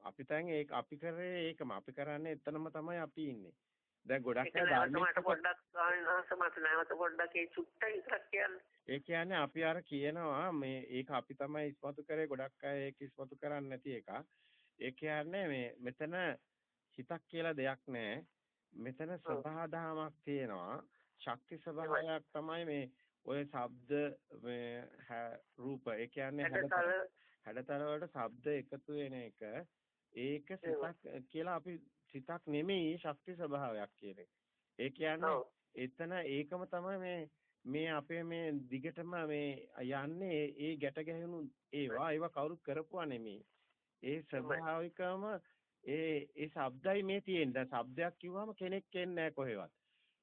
අපි දැන් ඒක අපි කරේ ඒකම. අපි කරන්නේ එතනම තමයි අපි ඉන්නේ. දැන් ගොඩක් අය ධර්මයට පොඩ්ඩක් මට නැවත පොඩ්ඩක් ඒ චුට්ට විතරක් කියන්න. ඒ කියන්නේ අපි අර කියනවා මේ ඒක අපි තමයි ඉස්මතු කරේ ගොඩක් අය ඒක ඉස්මතු කරන්නේ නැති එක. ඒ කියන්නේ මේ මෙතන හිතක් කියලා දෙයක් නැහැ. මෙතන සබහාදහමක් තියෙනවා. ශක්ති ස්වභාවයක් තමයි මේ ඔය ශබ්ද මේ රූප. ඒ කියන්නේ හැඩතල. වලට ශබ්ද එකතු වෙන එක. ඒක සිතක් කියලා අපි සිතක් නෙමෙයි ශක්ති ස්වභාවයක් කියන්නේ. ඒ කියන්නේ එතන ඒකම තමයි මේ මේ අපේ මේ දිගටම මේ යන්නේ ඒ ගැට ගැහුණු ඒවා. ඒවා කවුරුත් කරපුවා නෙමෙයි. ඒ ස්වභාවිකවම ඒ ඒ ශබ්දයි මේ තියෙන්නේ. දැන් ශබ්දයක් කිව්වම කෙනෙක් එන්නේ නැහැ කොහෙවත්.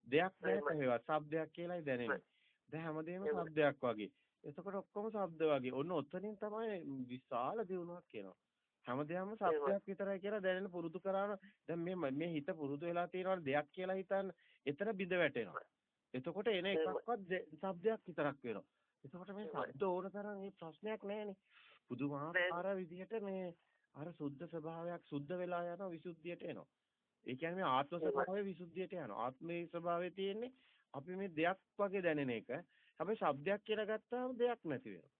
දෙයක් නැහැ කොහෙවත්. ශබ්දයක් කියලායි දැනෙන්නේ. දැන් හැමදේම ශබ්දයක් වගේ. එතකොට ඔක්කොම ශබ්ද වගේ. ඔන්න ඔතනින් තමයි විශාල දියුණුවක් එනවා. හැමදේම ශබ්දයක් විතරයි කියලා දැනෙන පුරුදු කරාම දැන් මේ මේ හිත පුරුදු වෙලා තියෙනවා දෙයක් කියලා හිතන්න එතන බිඳ වැටෙනවා. එතකොට එන එකක්වත් ශබ්දයක් විතරක් වෙනවා. එතකොට මේ ශබ්ද ඕන තරම් මේ ප්‍රශ්නයක් නැහැනේ. පුදුමාකාර විදිහට මේ අර සුද්ධ ස්වභාවයක් සුද්ධ වෙලා යනවා විසුද්ධියට එනවා. ඒ කියන්නේ මේ ආත්ම ස්වභාවය විසුද්ධියට යනවා. ආත්මයේ ස්වභාවය තියෙන්නේ අපි මේ දෙයක් වගේ දැනෙන එක. හැබැයි શબ્දයක් කියලා ගත්තාම දෙයක් නැති වෙනවා.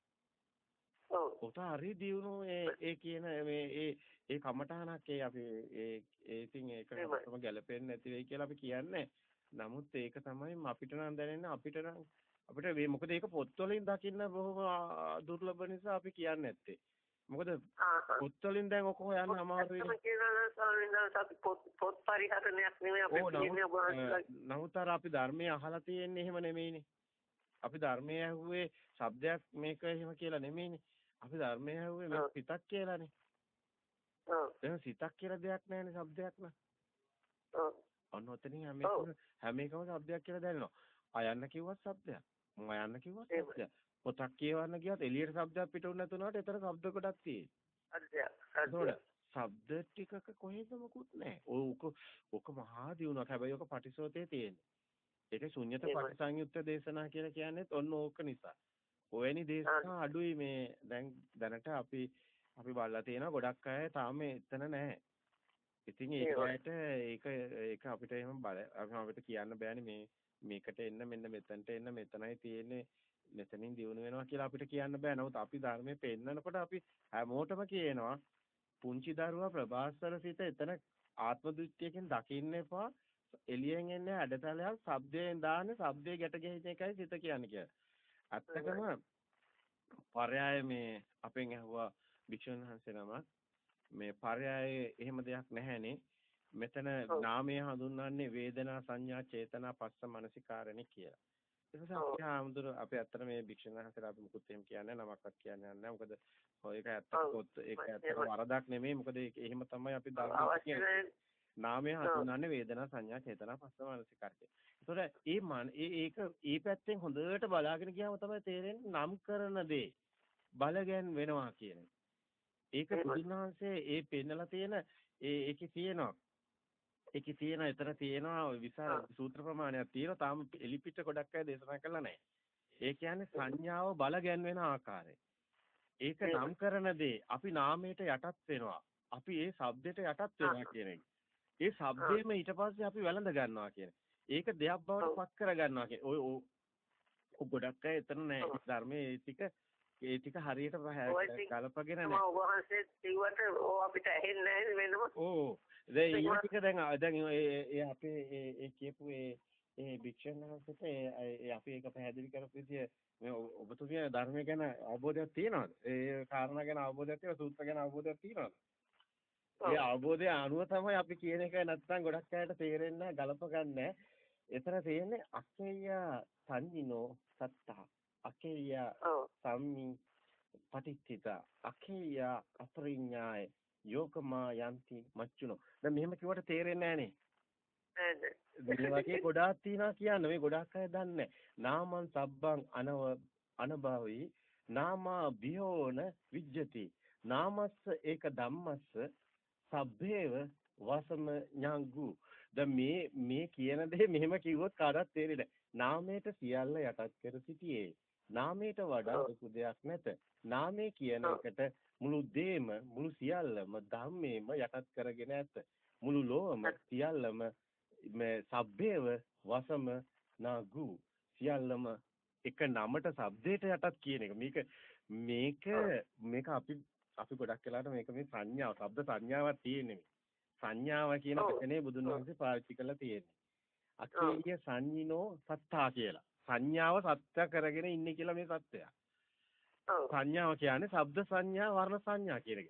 ඔව්. ඔත හරි දියුණු ඒ ඒ කියන මේ ඒ ඒ කමඨහනක් ඒ අපි ඒ ඒ ඉතින් ඒකටම ගැලපෙන්නේ නැති වෙයි කියලා අපි කියන්නේ. නමුත් ඒක තමයි අපිට නම් දැනෙන්නේ අපිට නම් අපිට මේ මොකද ඒක පොත්වලින් දකින්න බොහොම දුර්ලභ නිසා අපි කියන්නේ නැත්තේ. මොකද පොත් වලින් දැන් ඔක හොයන්න අමාරුයි. ඒක කියනවා ස්වාමීන් වහන්සේ අපි පොත් පොත් පරිහරණයක් නෙමෙයි අපි කියන්නේ ඔබ නමුත් අර අපි ධර්මයේ අහලා තියෙන්නේ එහෙම නෙමෙයිනේ. අපි ධර්මයේ ඇහුවේ શબ્දයක් මේක එහෙම කියලා නෙමෙයිනේ. අපි ධර්මයේ ඇහුවේ මේ සිතක් කියලානේ. ඔව්. එහෙනම් සිතක් කියලා දෙයක් නැහැනේ શબ્දයක් න ะ. ඔව්. අන්න ඔතනින් හැම එකම හැම එකම શબ્දයක් කියලා දැනෙනවා. ආයන්න කිව්වත් શબ્දයක්. මම ආයන්න කිව්වත් શબ્දයක්. පොතක් කියවන්න ගියත් එළියට ශබ්දයක් පිට උන්නේ නැතුනට එතන ශබ්ද ගොඩක් තියෙන්නේ. ශබ්ද ටිකක කොහෙද මොකුත් නැහැ. ඕක ඕක මහා දියුණුවක්. හැබැයි ඕක පටිසෝතේ තියෙන්නේ. ඒක ශුන්්‍යත පටිසංයුක්ත දේශනා කියලා කියන්නේත් ඔන්න ඕක නිසා. ඔවැනි දේශනා අඩුයි මේ දැන් දැනට අපි අපි බලලා තියෙනවා ගොඩක් අය තාම එතන නැහැ. ඉතින් ඒකට ඒක ඒක අපිට එහෙම බල අපිට කියන්න බෑනේ මේ මේකට එන්න මෙන්න මෙතනට එන්න මෙතනයි තියෙන්නේ මෙතනින් දිනු වෙනවා කියලා අපිට කියන්න බෑ. නමුත් අපි ධර්මයේ පෙන්නකොට අපි හැමෝටම කියනවා පුංචි දරුවා ප්‍රභාස්වර සිට එතන ආත්ම දෘෂ්ටියකින් දකින්න එපා. එළියෙන් එන්නේ හැඩතලයක්, ශබ්දයෙන් දාන්නේ, ශබ්දයේ ගැට ගැහින එකයි සිත කියන්නේ කියලා. ඇත්තටම පරයය මේ අපෙන් ඇහුවා භික්ෂුන් වහන්සේ නමක් මේ පරයය එහෙම දෙයක් නැහැනේ. මෙතන නාමය හඳුන්වන්නේ වේදනා සංඥා චේතනා පස්ස මනසිකාරණේ කියලා. ඒ නිසා අපි ආමුදුර අපි ඇත්තට මේ භික්ෂුන් වහන්සේලා අපි මුකුත් එහෙම කියන්නේ නමක්වත් කියන්නේ නැහැ. මොකද ඒක ඇත්තට ඒක ඇත්තට වරදක් නෙමෙයි. මොකද ඒක එහෙම තමයි අපි ධර්මයේ කියන්නේ. නාමය හඳුන්වන්නේ වේදනා සංඥා චේතනා පස්ස මනසිකාරණේ. ඒතකොට ඒ ඒ ඒක ඒ පැත්තෙන් හොඳට බලාගෙන ගියාම තමයි තේරෙන්නේ නම් කරන දේ බලගැන් වෙනවා කියන ඒක බුදුන් වහන්සේ ඒ පෙන්නලා තියෙන ඒකේ තියෙනවා ඒකේ තියෙන එතන තියෙනවා විශාල සූත්‍ර ප්‍රමාණයක් තියෙනවා. තාම එලිපිට ගොඩක් අය දේශනා කළා නැහැ. ඒ කියන්නේ සංඥාව බල ගැන්වෙන ආකාරය. ඒක නම් කරන දේ අපි නාමයට යටත් වෙනවා. අපි ඒ shabdයට යටත් වෙනවා කියන එක. ඒ shabdේම ඊට පස්සේ අපි වැළඳ ගන්නවා කියන ඒක දෙයක් බවට පත් කර ගන්නවා කියන. ඔය ඔය ගොඩක් අය එතන නැහැ. ධර්මයේ ටික ඒ ටික හරියට කලපගෙන නැහැ. ඔබ වහන්සේ කිව්වට අපිට ඇහෙන්නේ නැහැ වෙනම. ඕ දැන් ඊ ටික දැන් දැන් ඒ අපේ ඒ කියපු ඒ ඒ භික්ෂුන් වහන්සේට ඒ අපි ඒක පැහැදිලි කරපු විදිය මේ ඔබතුමිය ධර්මය ගැන අවබෝධයක් තියෙනවද? ඒ කාරණා ගැන අවබෝධයක් තියෙනවද? සූත්‍ර ගැන අවබෝධයක් තියෙනවද? ඒ අවබෝධය අනුව තමයි අපි කියන එක නැත්තම් ගොඩක් අයට තේරෙන්නේ ගලප ගන්න. එතන තියෙන්නේ අක්කේය සංජිනෝ සත්තා. අක්කේය සම්මි පටිච්චිත. අක්කේය අපරිඥාය. යෝකමා යන්ති මච්චුනෝ. දැන් මෙහෙම කිව්වට තේරෙන්නේ නැහනේ. මේ වගේ ගොඩාක් තියෙනවා කියන්න. මේ ගොඩාක් අය දන්නේ නාමං සබ්බං අනව අනභවී නාමා බියෝන විජ්ජති. නාමස්ස ඒක ධම්මස්ස සබ්බේව වසම ඥාග්ගු දැන් මේ මේ කියන දේ මෙහෙම කිව්වොත් කාටවත් තේරෙන්නේ නාමයට සියල්ල යටත් කර සිටියේ නාමයට වඩා ලොකු දෙයක් නැත නාමය කියන එකට මුළු දේම මුළු සියල්ලම ධම්මේම යටත් කරගෙන ඇත. මුළු ලෝකම සියල්ලම මේ සබ්බේව වසම නාගු සියල්ලම එක නමට shabdයට යටත් කියන එක. මේක මේක මේක අපි අපි ගොඩක් වෙලාට මේක මේ සංඥාව, ශබ්ද සංඥාවක් තියෙන්නේ. සංඥාව කියන වචනේ බුදුන් වහන්සේ පාවිච්චි කරලා තියෙන්නේ. අකේය සංඤිනෝ සත්තා කියලා. සංඥාව සත්‍ය කරගෙන ඉන්නේ කියලා මේ සත්‍යය. සංඥාව කියන්නේ ශබ්ද සංඥා වර්ණ සංඥා කියන එක.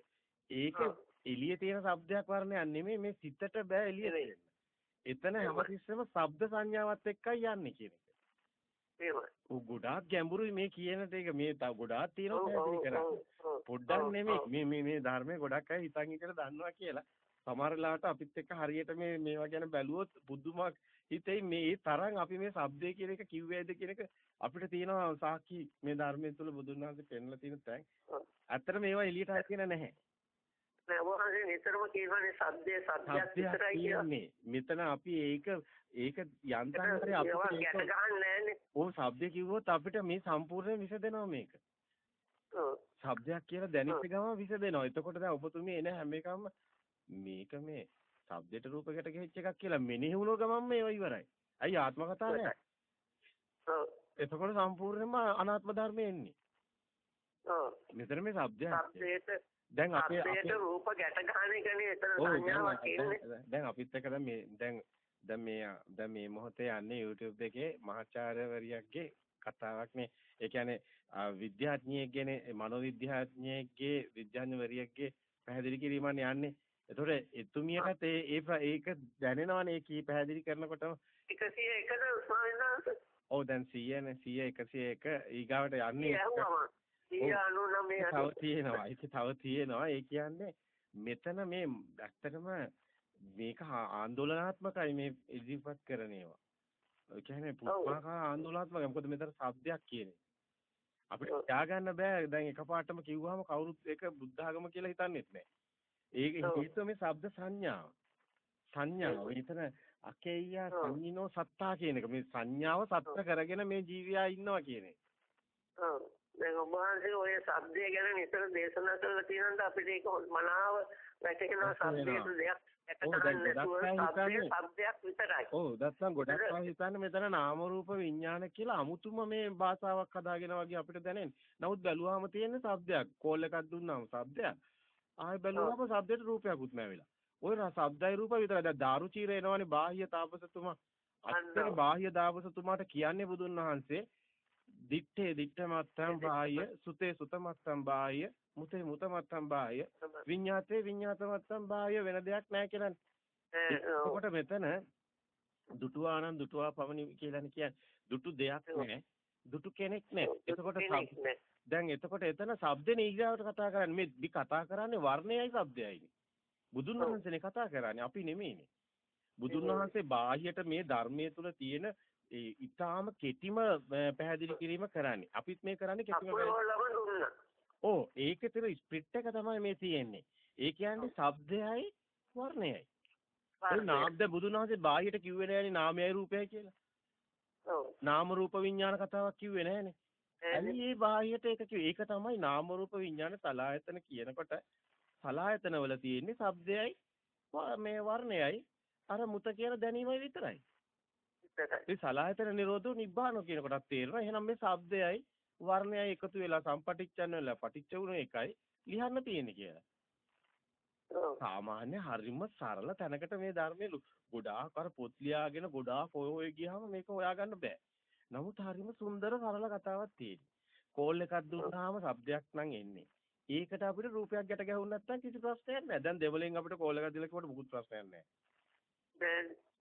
ඒක එළියේ තියෙන ශබ්දයක් වර්ණයක් නෙමෙයි මේ සිතට බෑ එළියේ තියෙන. එතන හැමතිස්සෙම ශබ්ද සංඥාවත් එක්කයි යන්නේ කියන එක. එහෙමයි. ගොඩාක් ගැඹුරුයි මේ කියන එක මේ තව ගොඩාක් තියෙනවා පැහැදිලි කරන්න. පොඩ්ඩක් නෙමෙයි මේ මේ මේ ධර්මයේ ගොඩක් අය හිතන් හිතලා දන්නවා කියලා. සමහර වෙලාවට අපිත් එක්ක හරියට මේ මේවා ගැන බැලුවොත් බුදුමක් හිතේ මේ තරම් අපි මේ shabdය කියන එක කිව්වේද කියන එක අපිට තියෙනවා සාක්ෂි මේ ධර්මයේ තුල බුදුන් වහන්සේ පෙන්ලා තියෙන තැන්. ඇත්තට මේවා එළියට හරින නැහැ. නෑ නිතරම කියවනේ shabdය shabdයක් විතරයි කියන්නේ. මෙතන අපි ඒක ඒක යන්ත්‍රාන්තරේ අපිට ගැට ගන්න නෑනේ. ඕ shabdය කිව්වොත් අපිට මේ සම්පූර්ණ විසදෙනවා මේක. shabdයක් කියලා දැනෙච්ච ගම විසදෙනවා. එතකොට දැන් ඔබතුමී එන හැම එකම මේක මේ සබ්දෙට රූපයකට ගෙහිච්ච එකක් කියලා මෙනෙහි වුණ ගමන් මේව ඉවරයි. අයි ආත්ම කතා නෑ. එතකොට සම්පූර්ණයෙන්ම අනාත්ම ධර්මය එන්නේ. ඔව්. මෙතන මේ සබ්දය. දැන් අපේ අපේ රූප ගැට ගන්න එකනේ එතන සංඥාවක් ඉන්නේ. දැන් අපිත් එක්ක දැන් මේ දැන් දැන් මේ දැන් මේ මොහොතේ යන්නේ YouTube එකේ මහාචාර්යවරියක්ගේ කතාවක් නේ. ඒ කියන්නේ විද්‍යාඥයෙක්ගේ මනෝවිද්‍යාඥයෙක්ගේ විද්‍යාඥවරියක්ගේ පැහැදිලි කිරීමක් යන්නේ. එතකොට එතුමියටත් ඒ ඒ ඒක දැනෙනවනේ කී පැහැදිලි කරනකොටම. 101ද උස්මානදාස ඔව් දැන් 100නේ 100 101 ඊගාවට යන්නේ. තව තියෙනවා. ඒක තව තියෙනවා. ඒ කියන්නේ මෙතන මේ ඇත්තටම මේක ආందోලනාත්මකයි මේ ඉදිරිපත් කරන ඒවා. ඒ කියන්නේ පුදුමාකාර ආందోලනාත්මකයි. මොකද මෙතන શબ્දයක් කියන්නේ. අපිට තියාගන්න බෑ. දැන් එකපාරටම කිව්වහම කවුරුත් ඒක බුද්ධ ආගම කියලා හිතන්නේත් නෑ. ඒක හේතුව මේ ශබ්ද සංඥාව. සංඥාව. මෙතන අකේය සංඤිනෝ සත්තා කියන එක මේ සංඥාව සත්‍ය කරගෙන මේ ජීවියා ඉන්නවා කියන එක. දැන් ඔබ වහන්සේ ඔය ශබ්දය ගැන නිතර දේශනා කරලා තියෙනවද අපිට ඒක මනාව වැටහෙනවා ශබ්දයට දෙයක්. ඔව් නැත්නම් ගොඩක් අය හිතන්නේ මෙතන නාම රූප විඥාන කියලා අමුතුම මේ භාෂාවක් හදාගෙන වගේ අපිට දැනෙන්නේ. නමුත් බැලුවාම තියෙන්නේ ශබ්දයක්. කෝල් එකක් දුන්නාම ශබ්දයක්. ආයෙ බැලුවාම ශබ්දයට රූපයක්වත් නැවිලා. ওই ශබ්දයි රූප විතරයි. දැන් දාරුචීර එනවනේ බාහ්‍ය තාපසතුමා. අත්තර බාහ්‍ය දාපසතුමාට කියන්නේ බුදුන් වහන්සේ දිත්තේ දිත්ත මත්තම් බාහ්‍ය සුතේ සුත මත්තම් බාහ්‍ය මුතේ මුත මත්තම් බාහ්‍ය විඤ්ඤාතේ විඤ්ඤාත මත්තම් බාහ්‍ය වෙන දෙයක් නැහැ කියලානේ. එතකොට මෙතන දුටුවානම් දුටුවා පමණි කියලානේ කියන්නේ. දුටු දෙයක් නැහැ. දුටු කෙනෙක් නැහැ. එතකොට දැන් එතකොට එතන ශබ්ද නීගාවට කතා කරන්නේ මේ කතා කරන්නේ වර්ණයයි ශබ්දයයි. බුදුන් වහන්සේනේ කතා කරන්නේ අපි නෙමෙයිනේ. බුදුන් වහන්සේ බාහ්‍යයට මේ ධර්මයේ තුල තියෙන ඒ ඊටාම කෙටිම පැහැදිලි කිරීම කරන්නේ. අපිත් මේ කරන්නේ කෙටිම ඔව් ඒකේ තියෙන ස්ප්‍රිට් එක තමයි මේ තියෙන්නේ. ඒ කියන්නේ ශබ්දයයි වර්ණයයි. ඒ නාමද බුදුන් වහන්සේ බාහියට කිව්වේ නෑනේ නාමයයි රූපයයි කියලා. ඔව්. නාම රූප විඥාන කතාවක් කිව්වේ නෑනේ. ඇයි මේ බාහියට ඒක? ඒක තමයි නාම රූප විඥාන සලායතන කියනකොට සලායතන වල තියෙන්නේ ශබ්දයයි මේ වර්ණයයි අර මුත කියන දැනීමයි විතරයි. ඒ සලායතන නිරෝධෝ නිබ්බානෝ කියන කොටත් තේරෙනවා. එහෙනම් මේ ශබ්දයයි වර්ණයයි එකතු වෙලා සම්පටිච්ඡන්න වෙලා පටිච්ච වුණ එකයි ලියන්න තියෙන්නේ කියලා. සාමාන්‍ය හරිම සරල තැනකට මේ ධර්මයේ ගොඩාක් අර පොත් ලියාගෙන ගොඩාක් ඔය ඔය ගියාම මේක හොයාගන්න බෑ. නමුත් හරිම සුන්දර සරල කතාවක් තියෙනවා. කෝල් එකක් දුන්නාම શબ્දයක් නම් එන්නේ. ඒකට අපිට රූපයක් ගැට ගැහුන්නේ නැත්නම් කිසි ප්‍රශ්නයක් නැහැ. දැන් දෙවලෙන් අපිට කෝල් එකක් දීලා කිව්වට මුකුත් ප්‍රශ්නයක් නැහැ.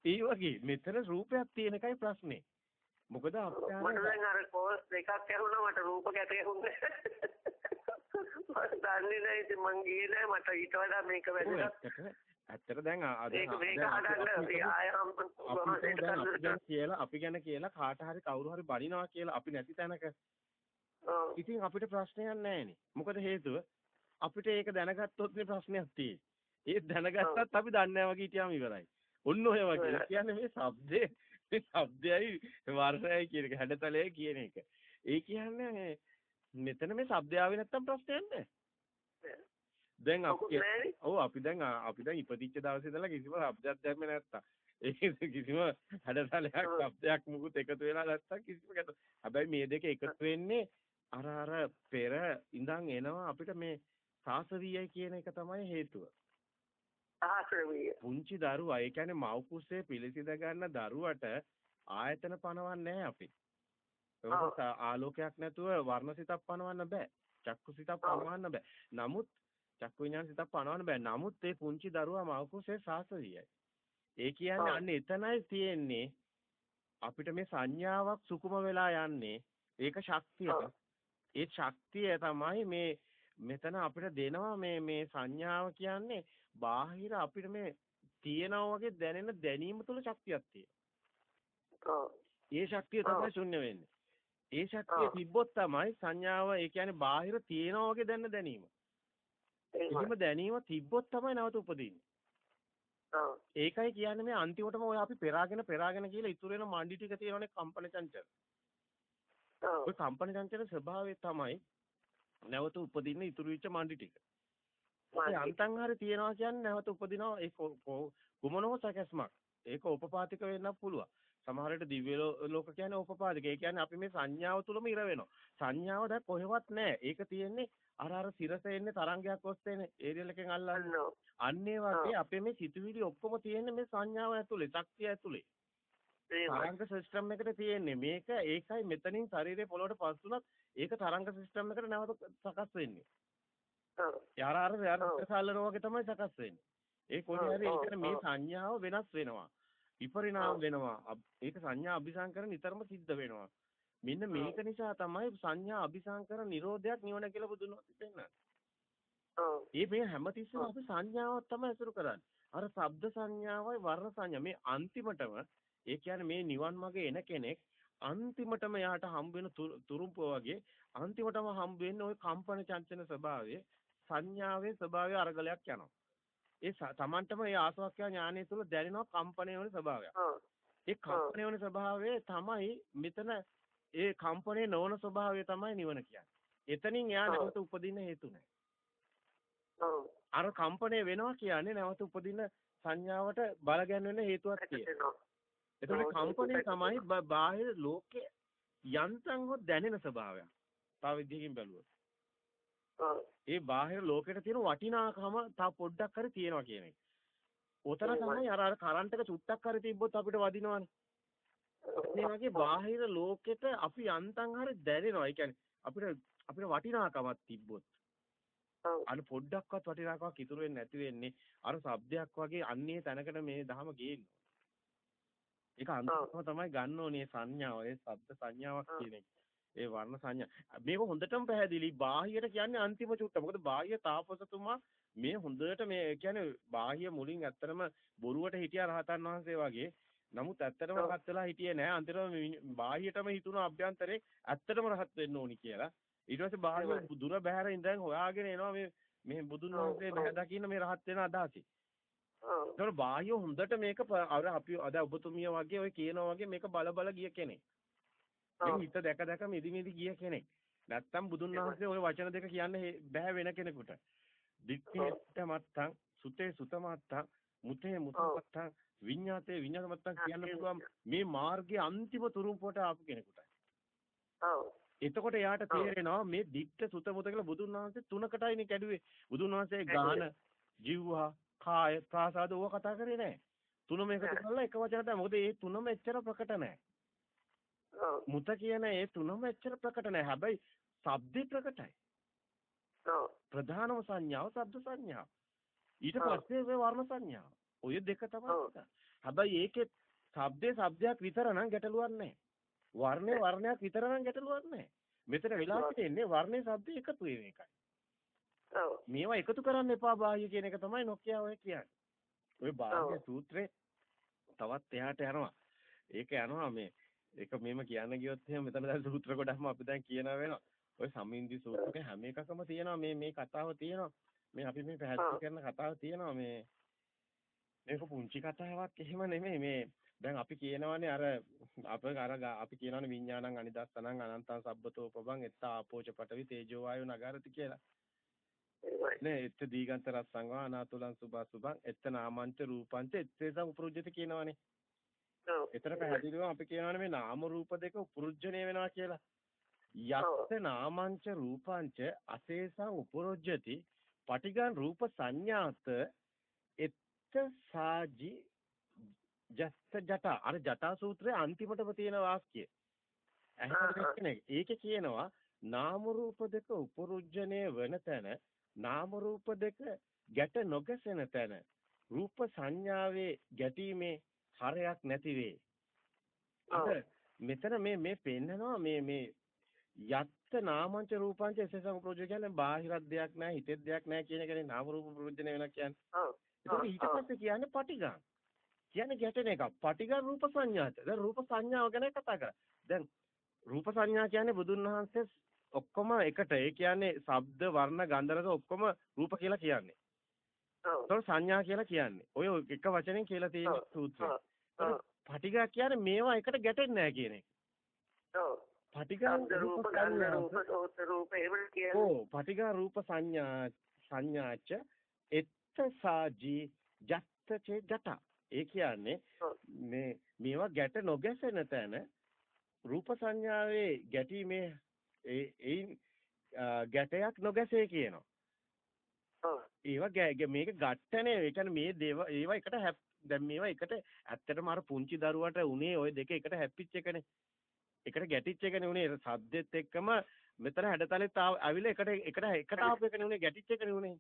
ඒ වගේ මෙතන රූපයක් තියෙන එකයි ප්‍රශ්නේ. මොකද අපේ මට දැන් අර කෝස් දෙකක් ඇහුණා මට රූප ගැට ඇහුන්නේ මම දන්නේ නැහැ ඉතින් මං ගියේ නැහැ මට ඊට වඩා මේක වැදගත් ඇත්තට දැන් අද කියලා අපි ගැන කියලා කාට හරි කවුරු හරි බනිනවා කියලා අපි නැති තැනක ඉතින් අපිට ප්‍රශ්නයක් නැහැනේ. මොකද හේතුව? අපිට ඒක දැනගත්තොත් නේ ප්‍රශ්නයක් තියෙන්නේ ඒ දැනගත්තත් අපි දන්නේ නැහැ වගේ හිටියාම ඉවරයි. ඔන්න ඔය වගේ. කියන්නේ මේ શબ્දේ ශබ්දයයි වර්ණයයි කියන එක හැඩතලයයි කියන එක. ඒ කියන්නේ මෙතන මේ ශබ්දය ආවේ නැත්තම් ප්‍රශ්නයක් නැහැ. දැන් අපි ඔව් අපි දැන් අපි දැන් ඉපදිච්ච දවසේ ඉඳලා කිසිම ශබ්දයක් දැම්මේ නැත්තම් ඒක කිසිම හැඩතලයක් ශබ්දයක් මුකුත් එකතු වෙලා නැත්තම් කිසිම ගැට. හැබැයි මේ දෙක එකතු වෙන්නේ අර අර පෙර ඉඳන් එනවා අපිට මේ සාසවියයි කියන එක තමයි හේතුව. පුංචි දරුවා ඒ කියන්නේ මව් කුස්සේ පිළිසිඳ ගන්න දරුවට ආයතන පනවන්නේ නැහැ අපි. ඒක ආලෝකයක් නැතුව වර්ණසිතක් පනවන්න බෑ. චක්කු සිතක් පනවන්න බෑ. නමුත් චක්කු විඥාන සිතක් පනවන්න බෑ. නමුත් ඒ පුංචි දරුවා මව් කුස්සේ සාසවියයි. ඒ කියන්නේ අන්න එතනයි තියෙන්නේ අපිට මේ සංඥාවක් සුකුම වෙලා යන්නේ. ඒක ශක්තියක්. ඒ ශක්තිය තමයි මේ මෙතන අපිට දෙනවා මේ මේ සංඥාව කියන්නේ බාහිර අපිට මේ තියෙනවා වගේ දැනෙන දැනීම තුළ ශක්තියක් තියෙනවා. ඒ ශක්තිය තමයි ශුන්‍ය වෙන්නේ. ඒ ශක්තිය තිබ්බොත් තමයි සංඥාව ඒ කියන්නේ බාහිර තියෙනවා වගේ දැනන දැනීම. එහෙම දැනීම තිබ්බොත් තමයි නැවත උපදින්නේ. ඒකයි කියන්නේ මේ අන්තිමටම ඔය අපි පෙරාගෙන පෙරාගෙන කියලා ඉතුරු වෙන මණ්ඩි ටික තියෙනවනේ කම්පන චංචල. ඔය කම්පන චංචල ස්වභාවය තමයි නැවත උපදින්න ඉතුරු වෙච්ච මණ්ඩි ටික. ඒ අන්තං හරි තියනවා කියන්නේ නැවත උපදිනවා ඒ කුමනෝ සැකස්මක්. ඒක උපපාතික වෙන්නත් පුළුවන්. සමහර විට දිව්‍ය ලෝක කියන්නේ උපපාදික. ඒ කියන්නේ අපි මේ සංඥාව තුලම ඉර වෙනවා. සංඥාව දැන් කොහෙවත් නැහැ. ඒක තියෙන්නේ අර අර සිරස එන්නේ තරංගයක් ඔස්සේනේ. ඒරියල් එකෙන් අල්ලන්නේ. අන්න ඒ වගේ අපේ මේ සිතුවිලි ඔක්කොම තියෙන්නේ මේ සංඥාව ඇතුලේ, ශක්තිය ඇතුලේ. තරංග සිස්ටම් එකට තියෙන්නේ. මේක ඒකයි මෙතනින් ශරීරේ පොළොවට පස් වුණත් ඒක තරංග සිස්ටම් එකට නැවත සකස් වෙන්නේ. යාර අර යාර සල්ලනවා වගේ තමයි සකස් වෙන්නේ. ඒ කොහේ හරි ඒ මේ සංඥාව වෙනස් වෙනවා. විපරිණාම වෙනවා. ඒක සංඥා අபிසංකර නිතරම සිද්ධ වෙනවා. මෙන්න මේක නිසා තමයි සංඥා අபிසංකර නිරෝධයක් නිවන කියලා බුදුන් වහන්සේ පෙන්නන්නේ. ඔව්. මේ හැමතිස්සෙම අපි සංඥාවක් තමයි අසුරු කරන්නේ. අර ශබ්ද සංඥාවයි වර්ණ සංඥා මේ අන්තිමටම ඒ කියන්නේ මේ නිවන් මාගේ එන කෙනෙක් අන්තිමටම යාට හම්බ වෙන තුරුම්පුව වගේ අන්තිමටම හම්බ වෙන්නේ ওই කම්පන චංචන ස්වභාවයේ සංඥාවේ ස්වභාවය අරගලයක් යනවා. ඒ තමන්ටම ඒ ආසවක්ඛ්‍යා ඥානය තුළ දැනෙනවා කම්පණය වෙන ස්වභාවයක්. ඒ කම්පණය වෙන ස්වභාවය තමයි මෙතන ඒ කම්පණය නොවන ස්වභාවය තමයි නිවන කියන්නේ. එතනින් එයා. නැවත උපදින්න හේතු නැහැ. අර කම්පණය වෙනවා කියන්නේ නැවත උපදින සංඥාවට බල ගැන්වෙන්න හේතුවක් තියෙනවා. එතකොට කම්පණය තමයි බාහිර ලෝකේ යන්තම් හො දැනෙන ස්වභාවයක්. තව විදිහකින් බැලුවොත්. ඒ බාහිර ලෝකෙට තියෙන වටිනාකම තව පොඩ්ඩක් හරි තියෙනවා කියන එක. එහෙමයි. තමයි අර අර කරන්ට් එක චුට්ටක් හරි තිබ්බොත් අපිට වදිනවනේ. මේ වගේ බාහිර ලෝකෙට අපි අන්තං හරිය දැනෙනවා. ඒ කියන්නේ අපිට අපිට වටිනාකමක් තිබ්බොත්. අර පොඩ්ඩක්වත් වටිනාකමක් ඉතුරු වෙන්නේ නැති වෙන්නේ අර શબ્දයක් වගේ අන්නේ තැනකට මේ දහම ගේන්න. ඒක අන්තිම තමයි ගන්න ඕනේ සංඥාව. ඒ શબ્ද සංඥාවක් කියන එක. ඒ වර්ණ සංඥා. මේක හොඳටම පැහැදිලි. බාහියට කියන්නේ අන්තිම චුට්ට. මොකද බාහිය තාපසතුමා මේ හොඳට මේ කියන්නේ බාහිය මුලින් ඇත්තටම බොරුවට හිටියා රහතන් වහන්සේ වගේ නමුත් ඇත්තටම. රහත් වෙලා හිටියේ නෑ. අන්තිමටම බාහියටම හිතුණ අභ්‍යන්තරේ ඇත්තටම රහත් වෙන්න ඕනි කියලා. ඊට පස්සේ එහෙමයි. දුර බැහැර ඉඳන් හොයාගෙන එනවා මේ මේ බුදුන් වහන්සේ. බැහැ දකින්න මේ රහත් වෙන අදහසයි. ඒතකොට බාහිය හොඳට මේක අර අපි අද ඔබතුමිය වගේ ඔය කියනවා වගේ මේක බල බල ගිය කෙනෙක්. මේ. හිත දැක දැක මිදි මිදි ගිය කෙනෙක්. නැත්තම් බුදුන්. වහන්සේ ওই වචන දෙක කියන්න බෑ වෙන කෙනෙකුට. දික්ඛේට මත්තං සුතේ සුත මත්තං මුතේ මුත ඔව්. මත්තං විඤ්ඤාතේ විඤ්ඤාත මත්තං කියන්න පුළුවන් මේ මාර්ගයේ අන්තිම තුරුම්පුවට ආපු කෙනෙකුට. ඔව්. එතකොට එයාට. තේරෙනවා මේ දික්ක සුත මුත කියලා බුදුන් වහන්සේ තුනකටයිනේ කැඩුවේ. බුදුන් වහන්සේ ගාන, ජීවහා, කාය, ප්‍රාසාද ඕවා කතා කරේ නැහැ. තුනම එකතු. කරලා එක වචනකට මොකද මේ තුනම එච්චර ප්‍රකට නැහැ. මුත කියන ඒ තුනම එච්චර ප්‍රකට නැහැ. හැබැයි ශබ්දේ ප්‍රකටයි. ඔව්. ප්‍රධානම සංඥාව ශබ්ද සංඥාව. ඊට. පස්සේ ඒ වර්ණ සංඥාව. ඔය දෙක තමයි. හැබැයි ඒකේ ශබ්දේ ශබ්දයක් විතර නම් ගැටලුවක් නැහැ. වර්ණේ වර්ණයක් විතර නම් ගැටලුවක් නැහැ. මෙතන වෙලා තියෙන්නේ වර්ණේ ශබ්දේ එකතු වෙන එකයි. මේවා එකතු කරන්න එපා බාහ්‍ය කියන එක තමයි නොකිය ඔය කියන්නේ. ඔය බාහ්‍ය. සූත්‍රේ තවත් එහාට යනවා. ඒක යනවා මේ ඒක මෙහෙම කියන්න ගියොත් එහෙනම් මෙතන දැන් සූත්‍ර කොටස්ම අපි දැන් කියනවා වෙනවා. ඔය සමින්දි සූත්‍රේ හැම එකකම තියෙනවා මේ මේ කතාව තියෙනවා. මේ අපි මේ පැහැදිලි කරන කතාව තියෙනවා මේ මේක පුංචි කතාවක් එහෙම නෙමෙයි මේ දැන් අපි කියනවානේ අර අප අර අපි කියනවානේ විඥානං අනිදස්සනං අනන්තං සබ්බතෝ පබං එත්ත ආපෝච පටවි තේජෝ වායෝ නගරති කියලා. නේ එත්ත දීගන්ත රස්සංවා අනාතුලං සුභා සුභං එත්ත නාමංච රූපංච එත්තේසං උපරුජ්ජති කියනවානේ. ඔව්. එතන පැහැදිලිව අපි කියනවානේ මේ නාම රූප දෙක උපරුජ්ජණය වෙනවා කියලා. යත්ත නාමංච රූපංච අසේසං උපරුජ්ජති පටිගන් රූප සංඥාත එත්ත සාජි ජස්ත ජට අර ජටා සූත්‍රයේ අන්තිමටම තියෙන වාක්‍යය. ඒකේ කියනවා නාම රූප දෙක උපරුජ්ජණය වෙන තැන නාම රූප දෙක ගැට නොගැසෙන තැන රූප සංඥාවේ ගැටීමේ හරයක් නැති වේ. මෙතන මේ මේ පෙන්නනවා මේ මේ යත්ත නාමංච රූපංච එසේසම ප්‍රොජෙක්ට් කියන්නේ බාහිරත් දෙයක් නැහැ හිතෙත් දෙයක් නැහැ කියන එකනේ නාම රූප ප්‍රොජෙක්ට් වෙනවා කියන්නේ. ඔව්. ඒකෝ ඊට. පස්සේ කියන්නේ පටිගං. කියන්නේ ගැටෙන එක. පටිගං රූප සංඥාත. දැන් රූප සංඥාව ගැන කතා කරා. දැන් රූප සංඥා කියන්නේ බුදුන් වහන්සේ ඔක්කොම එකට. ඒ කියන්නේ ශබ්ද, වර්ණ, ගන්ධ, රස ඔක්කොම රූප කියලා කියන්නේ. ඔව්. සංඥා කියලා කියන්නේ. ඔය එක වචනෙන් කියලා තියෙන. සූත්‍රය. පටිගා කියන්නේ මේවා එකට ගැටෙන්නේ නැහැ කියන එක. ශබ්ද රූප ගන්ධ රූප සෝත රූප එහෙම කියන්නේ. ඕ පටිගා රූප සංඥා සංඥාච එත්ත සාජි ජත්ත චේ ජට ඒ කියන්නේ. මේ මේවා ගැට නොගැසෙන තැන රූප සංඥාවේ ගැටීමේ ඒ ඒ ගැටයක් නොගැසේ කියනවා. ඒවා මේක ගැටනේ ඒ කියන්නේ මේ දේව ඒවා එකට හැප් දැන් මේවා එකට ඇත්තටම අර පුංචි දරුවට උනේ ওই දෙක එකට හැප්පිච්ච එකනේ එකට ගැටිච්ච එකනේ උනේ සද්දෙත් එක්කම මෙතන හැඩතලෙත් ආව- ඇවිල්ලා එකට එකට එකට ආපු එකනේ උනේ ගැටිච්ච එකනේ උනේ.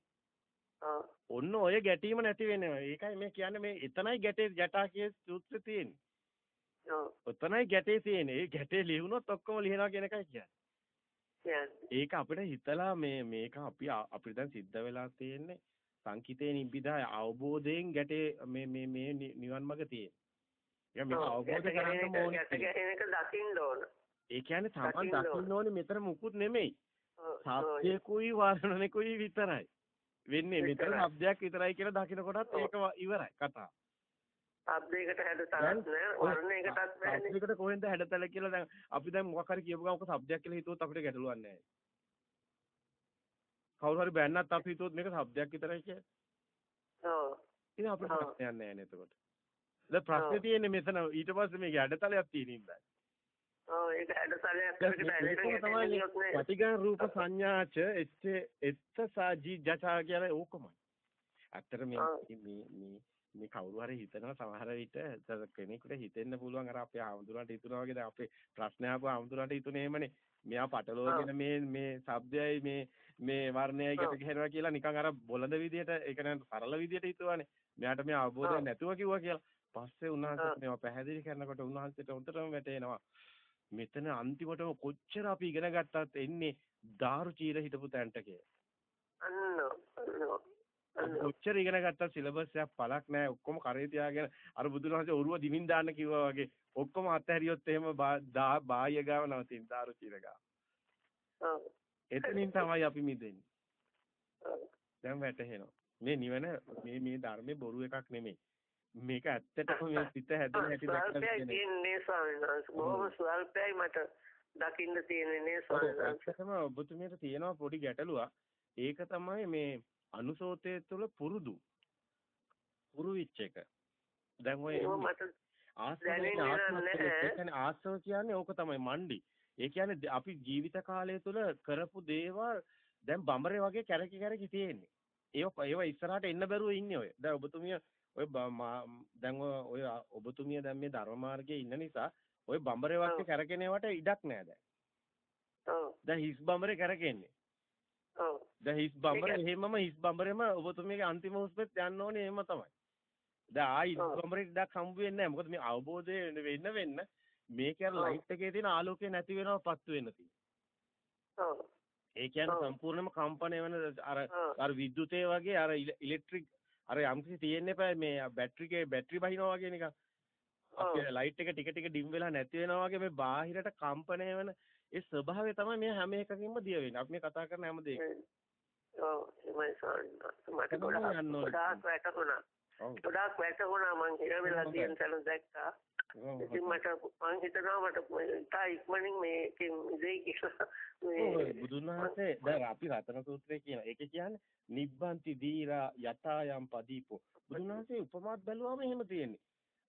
ඔන්න ඔය ගැටීම නැති වෙනවා ඒකයි මේ කියන්නේ මේ එතනයි ගැටේ ජටා කිය සූත්‍රය තියෙන්නේ ඔව්. ඔතනයි ගැටේ තියෙන්නේ ඒ ගැටේ ලියුණොත් ඔක්කොම ලියනවා කියන එකයි කියන්නේ. ඒක අපිට හිතලා මේ මේක අපි අපිට දැන් සිද්ධ වෙලා තියෙන්නේ සංකිතේ නිබ්බිදා අවබෝධයෙන් ගැටේ මේ මේ මේ නිවන් මඟ තියෙන. ඒක මේක අවබෝධ කරගන්න ඕනේ. ඒක දකින්න ඕන. ඒ කියන්නේ තමන් දකින්න ඕනේ මෙතන මුකුත් නෙමෙයි. සත්‍යකුයි වර්ණනෙකුයි විතරයි. වෙන්නේ මෙතන શબ્දයක් විතරයි කියලා දකින්න කොටත් ඒක ඉවරයි කතාව. શબ્දයකට හැඩතලක් නෑ වර්ණයකටත් බෑනේ. શબ્දයකට කොහෙන්ද හැඩතල කියලා දැන් අපි දැන් මොකක් හරි කියපු ගමන් ඔක શબ્දයක් කියලා හිතුවොත් අපිට ගැටලුවක් නෑ. කවුරු හරි බෑන්නත් අපි හිතුවොත් මේක શબ્දයක් විතරයි කියලා. ඔව්. ඉතින් අපිට ප්‍රශ්නයක් නෑනේ එතකොට. දැන් ප්‍රශ්නේ තියෙන්නේ මෙතන. ඊට පස්සේ මේක ඇඩතලයක් තියෙන ඉඳලා. ඔව් ඒක ඇඩතලයක් පටිඝ රූප සංඥාච එච්ච එත්ත සාජි ජචා කියලා ඕකමයි. ඇත්තට මේ මේ මේ මේ කවුරු හරි හිතනවා සමහර විට කෙනෙකුට හිතෙන්න පුළුවන් අර අපේ ආමුදුරන්ට හිතුනා වගේ දැන් අපේ ප්‍රශ්න ආපු ආමුදුරන්ට හිතුනේ එහෙමනේ. මෙයා පටලෝගෙන මේ මේ શબ્දයයි මේ මේ වර්ණයයි ගැට ගහනවා කියලා නිකන් අර බොළඳ විදියට ඒක නෑ සරල විදියට හිතුවානේ. මෙයාට මේ අවබෝධයක් නැතුව කිව්වා කියලා පස්සේ උන්වහන්සේ මේවා පැහැදිලි කරනකොට උන්වහන්සේට හොඳටම වැටෙනවා මෙතන අන්තිමටම කොච්චර අපි ඉගෙන ගත්තත් එන්නේ දාරු චීර හිටපු තැනට කොච්චර ඉගෙන ගත්තත් සිලබස් එකක් පළක් නැහැ ඔක්කොම කරේ තියාගෙන අර බුදුරජාණන් ඔරුව දිමින් දාන්න කිව්වා වගේ ඔක්කොම අත්හැරියොත් එහෙම බාහ්‍ය ගාව නවතින දාරු චීර ගාව. එතනින් තමයි අපි මිදෙන්නේ. දැන් වැටහෙනවා. මේ නිවන මේ මේ ධර්මේ බොරු එකක් නෙමෙයි. මේක ඇත්තටම මේ සිත හැදෙන හැටි දැක්කම තියෙන්නේ ස්වාමීන් වහන්සේ බොහොම ස්වල්පයි මට දකින්න තියෙන්නේ ස්වාමීන් වහන්සේ. ඔබතුමියට තියෙනවා පොඩි ගැටලුවක්. ඒක තමයි මේ අනුසෝතයේ තුල පුරුදු. පුරු විච් එක. දැන් ඔය ආස්තව කියන්නේ ඕක තමයි මණ්ඩි. ඒ කියන්නේ අපි ජීවිත කාලය තුල කරපු දේවල් දැන් බඹරේ වගේ කැරකි කැරකි තියෙන්නේ. ඒව ඒව ඉස්සරහට එන්න බැරුව ඉන්නේ ඔය. දැන් ඔබතුමිය ඔය දැන් ඔය ඔබතුමිය දැන් මේ ධර්ම මාර්ගයේ ඉන්න නිසා ඔය බඹරේ වගේ කරකිනේවට ඉඩක් නෑ දැන්. ඔව්. දැන් හිස් බඹරේ කරකෙන්නේ. ඔව්. දැන් හිස් බඹරේ එහෙමම හිස් බඹරේම ඔබතුමියගේ අන්තිම හුස්මෙත් යන්න ඕනේ එහෙම තමයි. දැන් ආයි හිස් බඹරේ ඉඩක් හම්බ වෙන්නේ නෑ. මොකද මේ අවබෝධය වෙන්න වෙන්න මේක අර ලයිට් එකේ තියෙන ආලෝකය නැති වෙනවා පත්තු වෙන්න තියෙනවා. ඔව්. ඒ කියන්නේ සම්පූර්ණයෙන්ම කම්පණය වෙන අර අර විද්‍යුතේ වගේ අර ඉලෙක්ට්‍රික් අර යම්කිසි තියෙන්න එපා මේ බැටරි එකේ බැටරි බහිනවා වගේ නිකන්. අපේ ලයිට් එක ටික ටික ඩිම් වෙලා නැති වෙනවා වගේ මේ බාහිරට කම්පණය වෙන ඒ ස්වභාවය තමයි මේ හැම එකකින්ම දිය වෙන්නේ. අපි මේ කතා කරන හැම දෙයකම. ඔව් එමයි සාරි මට ගොඩාක් වැටුණා. ගොඩාක් වැටුණා මං හිරවෙලා තියෙන තැන දැක්කා. ඉතින් මට මං හිතනවා මට තා ඉක්මනින් මේකෙන් ඉදෙයි කියලා. මේ බුදුන් වහන්සේ දැන් අපි රතන සූත්‍රය කියන ඒකේ කියන්නේ නිබ්බන්ති දීරා යතායම් පදීපෝ. බුදුන් වහන්සේ උපමාත් බැලුවාම එහෙම තියෙන්නේ.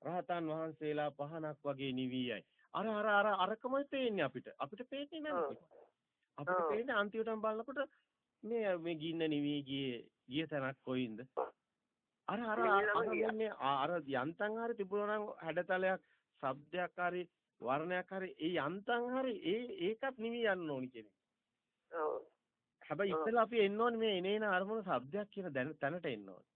රහතන් වහන්සේලා පහනක් වගේ නිවියයි. අර අර අර අරකමයි පේන්නේ අපිට. අපිට පේන්නේ නැහැ අපිට පේන්නේ අන්තිමටම බලනකොට මේ මේ ගින්න නිවි ගියේ ගිය තැනක් කොයින්ද? අර අර අර යන්තම් හරි තිබුණා නම් හැඩතලයක් ශබ්දයක් හරි වර්ණයක් හරි ඒ යන්තම් හරි ඒ ඒකත් නිවි යන්න ඕනි කියන. හැබැයි ඉස්සෙල්ලා අපි එන්න ඕනේ මේ එනේන අරමුණ ශබ්දයක් කියන තැනට එන්න ඕනේ.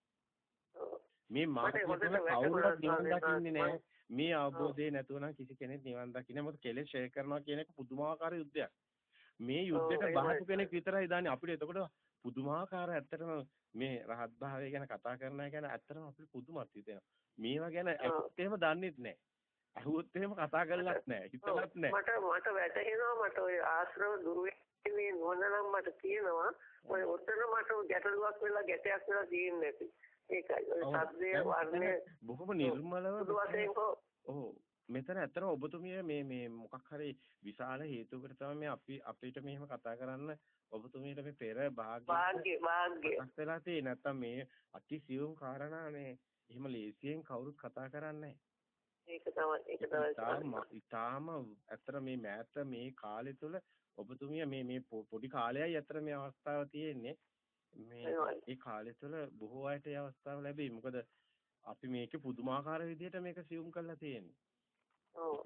මේ මාර්ගය කවුරුත් නිවන් දකින්නේ නැහැ. මේ අවබෝධය නැතුව නම් කිසි කෙනෙක් නිවන් දකින්නේ මොකද කෙලෙස් ෂෙයා කරනවා කියන එක පුදුමාකාර යුද්ධයක්. මේ යුද්ධයට බහතු කෙනෙක් විතරයි දාන්නේ අපිට එතකොට පුදුමාකාර ඇත්තටම මේ රහත් භාවය ගැන කතා කරන එක ගැන ඇත්තටම අපිට පුදුමත් හිතෙනවා. මේවා ගැන ඇත්තට එහෙම දන්නෙත් නැහැ. අහුවොත් එහෙම කතා කරලත් නැහැ. හිතලත් නැහැ. මට මට වැටහෙනවා මට ওই ආශ්‍රව දුරු වෙන්නේ නොනනම් මට තියෙනවා. ඔය ඔතන මට ගැටලුවක් වෙලා ගැටයක් වෙලා තියෙන්නේ නැති. ඒකයි. ඔය සද්දේ වර්ණය බොහොම නිර්මලව ඔව් මෙතන ඇත්තටම ඔබතුමිය මේ මේ මොකක් හරි විශාල හේතුවකට තමයි මේ අපි අපිට මෙහෙම කතා කරන්න ඔබතුමියට මේ පෙර භාග්‍ය භාග්‍ය භාග්‍ය වෙලා තියෙන්නේ නැත්තම් මේ අති සියුම් කාරණා මේ එහෙම ලේසියෙන් කවුරුත් කතා කරන්නේ ඒක තමයි ඒක තමයි ඉතාලම ඇත්තට මේ මෑත මේ කාලය තුල ඔබතුමිය මේ මේ පොඩි කාලයයි ඇත්තට මේ අවස්ථාව තියෙන්නේ. මේ ඒ කාලය තුල බොහෝ අයට ඒ අවස්ථාව ලැබෙයි. මොකද අපි මේකේ පුදුමාකාර විදිහට මේක සියුම් කරලා තියෙන්නේ.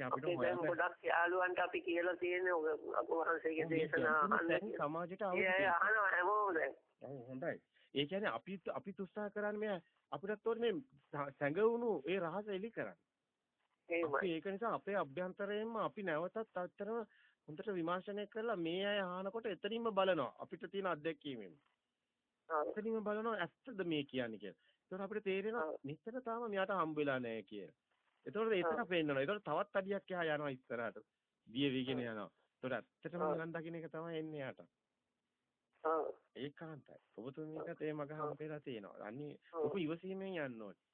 අපිට දැන් ගොඩක් යාළුවන්ට අපි කියලා තියෙන්නේ අප වහන්සේගේ දේශනා අහන්න සමාජයට හොඳයි. ඒ කියන්නේ අපි අපි උත්සාහ කරන්නේ අපිටත් ඕනේ මේ සැඟවුණු ඒ රහස එලි කරන්න ඒක නිසා අපේ අභ්‍යන්තරයෙන්ම අපි නැවතත් අත්‍තරම හොඳට විමර්ශනය කරලා මේ අය අහනකොට එතනින්ම බලනවා අපිට තියෙන අත්දැකීමෙන්. එතනින්ම බලනවා ඇත්තද මේ කියන්නේ කියලා. ඒතකොට අපිට තේරෙනවා මෙතන තාම මෙයාට හම්බ වෙලා නැහැ කියලා. ඒතකොට එතන පේන්නනවා. ඒතකොට තවත් අඩියක් එහා යනවා ඉස්සරහට. දිය වීගෙන යනවා. ඒතකොට ඇත්තටම නිවන් දකින්න එක තමයි එන්නේ යාට. ඒකාන්තයි. ඔබතුමීකට ඒ මග හම්බ වෙලා තියෙනවා. අනිත් ඔබ ඉවසීමෙන් යන්න ඕනේ.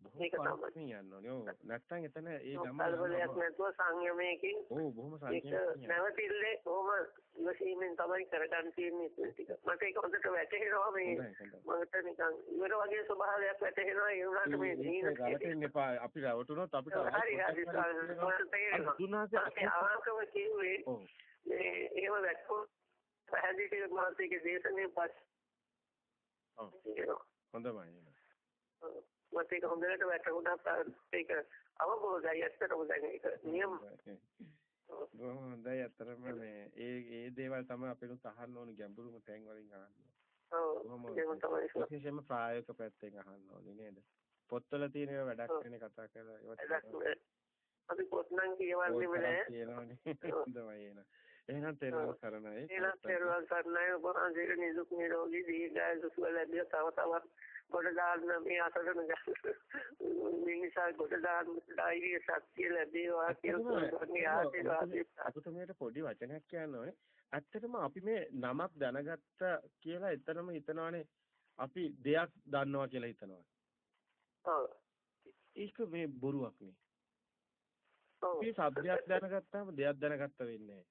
ඒක තමයි. බොහොම යන්න ඕනේ. ඔව්. නැත්තම් එතන ඒ ගම කලබලයක් නැතුව සංයමයකින් ඔව් බොහොම ඒක සංකීර්ණ. නැවතිල්ලේ කොහොම ඉවසීමෙන් තමයි කරගන්න තියෙන්නේ ටික. මට ඒක හොඳට වැටහෙනවා මේ මට නිකන් ඉවර වගේ ස්වභාවයක් වැටහෙනවා ඒ වුණාට මේ දීන ගලටෙන්න එපා. අපි රවටුනොත් අපිට හරි හරි ඔව්. මේ එහෙම වැටුණු පැහැදිලි මාසිකේ දේශනේ පස්සේ ඔව්. හොඳමයි. මට ඒක හොඳට වැටුණා ඒක අවබෝධයි ඇත්තටම දැන් ඒක නියම. බොහොම හොඳයි. අතරම මේ ඒ ඒ දේවල් තමයි අපිට අහන්න ඕනේ ගැඹුරුම තැන් වලින් අහන්න. තමයි විශේෂයෙන්ම ප්‍රායෝගික පැත්තෙන් අහන්න ඕනේ නේද? පොත්වල තියෙන ඒවා වැඩක් වෙන්නේ කතා කරලා ඒවත් අපි පොත් නම් කියවන්නේම නෑ. කියනවනේ. හොඳයි එන. එහෙනම්. තේරුම් කරනයි. ඊළඟ පෙරවන් සර්ණයි. ඔබ වහන්සේට නිදුක් නිරෝගී දීර්ඝායුෂ සුව ලැබිය. තව තවත් ගොඩ දාන්න මේ අසරණ ගන්න. මේ නිසා ගොඩ දාන්න ධෛර්ය ශක්තිය ලැබේවා කියලා අසුතමයට පොඩි වචනයක් කියන්න ඕනේ. ඇත්තටම අපි මේ නමක් දැනගත්ත කියලා එතරම් හිතනවානේ. අපි දෙයක් දන්නවා කියලා හිතනවා. ඔව්. ඒක මේ බොරුවක් නේ. මේ શબ્දයක් දැනගත්තාම දෙයක් දැනගත්ත වෙන්නේ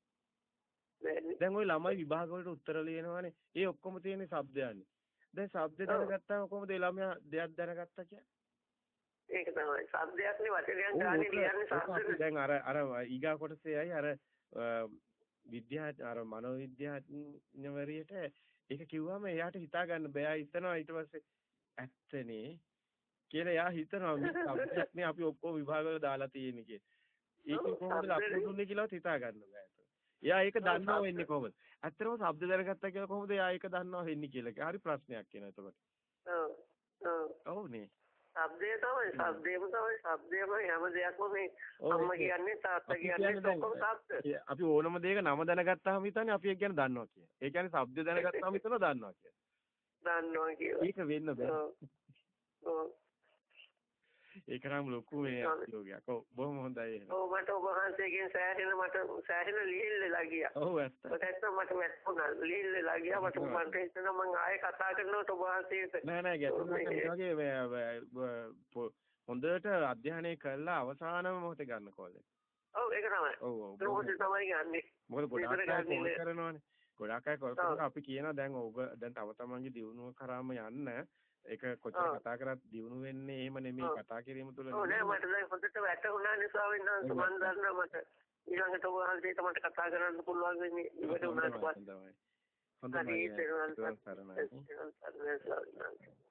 නැහැ. දැන් ওই ළමයි විභාග වලට උත්තර ලියනවානේ. ඒ ඔක්කොම තියෙන શબ્දයන්නේ දැන් શબ્ද දැනගත්තාම කොහොමද ඒ ළමයා දෙයක් දැනගත්තා කියන්නේ? ඒක තමයි. શબ્දයක්නේ වචනයක් ගන්න කියන්නේ શબ્ද දැන් අර අර ඊගා කොටසේයි අර විද්‍යා අර මනෝවිද්‍යාඥවරියට ඒක කිව්වම එයාට හිතා ගන්න බෑ. හිතනවා ඊට පස්සේ ඇත්තනේ කියලා එයා හිතනවා මේ શબ્දයක්නේ අපි ඔක්කොම විභාගවල දාලා තියෙන්නේ කියලා. ඒක කොහොමද ලකුණු දුන්නේ කියලාත් හිතා ගන්න බෑ. එයා ඒක දන්නව වෙන්නේ කොහොමද? ඇත්තටම શબ્ද දැනගත්තා කියලා කොහොමද එයා ඒක දන්නව වෙන්නේ කියලා? හරි ප්‍රශ්නයක් කියන එතකොට. ඔව්. ඔව්. ඔව්නේ. શબ્දේ තමයි શબ્දේම තමයි શબ્දේම හැම දෙයක්ම මේ අම්ම කියන්නේ තාත්තා කියන්නේ ඔක්කොම શબ્ද. අපි ඕනම දෙයක නම දැනගත්තාම හිතන්නේ අපි ඒක ගැන දන්නවා කියලා. ඒ කියන්නේ શબ્ද දැනගත්තාම හිතනවා දන්නවා කියලා. දන්නවා කියලා. ඒක වෙන්න බෑ. ඔව්. ඒක නම් ලොකු මේ අභියෝගයක්. ඔව් බොහොම හොඳයි එහෙනම්. ඔව් මට ඔබ වහන්සේගෙන් සෑහෙන මට සෑහෙන ලිහිල්ලලා ගියා. ඔව් ඇත්ත. ඒකත් මට වැටුණා. ලිහිල්ලලා ගියා මට මන්ට හිතෙනවා මම ආයෙ කතා කරනකොට ඔබ වහන්සේට නෑ නෑ ගැටුමක් වගේ හොඳට අධ්‍යයනය කරලා අවසානම මොහොතේ ගන්න කෝල් එක. ඔව් ඒක තමයි. ඔව් ඔව්. මොහොතේ තමයි ගන්නෙ. මොකද ගොඩාක් අය කෝල් කරනවානේ. ගොඩාක් අය කෝල් කරනවා අපි කියනවා දැන් ඔබ දැන් තව තමන්ගේ දියුණුව කරාම යන්න ඒක කොච්චර කතා කරත් දියුණු වෙන්නේ එහෙම නෙමෙයි කතා කිරීම තුළ නෑ මට දැන් හොඳට වැටුණානේ ස්වාමීන් වහන්සේ. මම දන්නවා මට ඊළඟට ඔබ වහන්සේට මට කතා කරන්න පුළුවන් වෙන්නේ ඉවර වුණාට පස්සේ. හොඳයි. හොඳයි.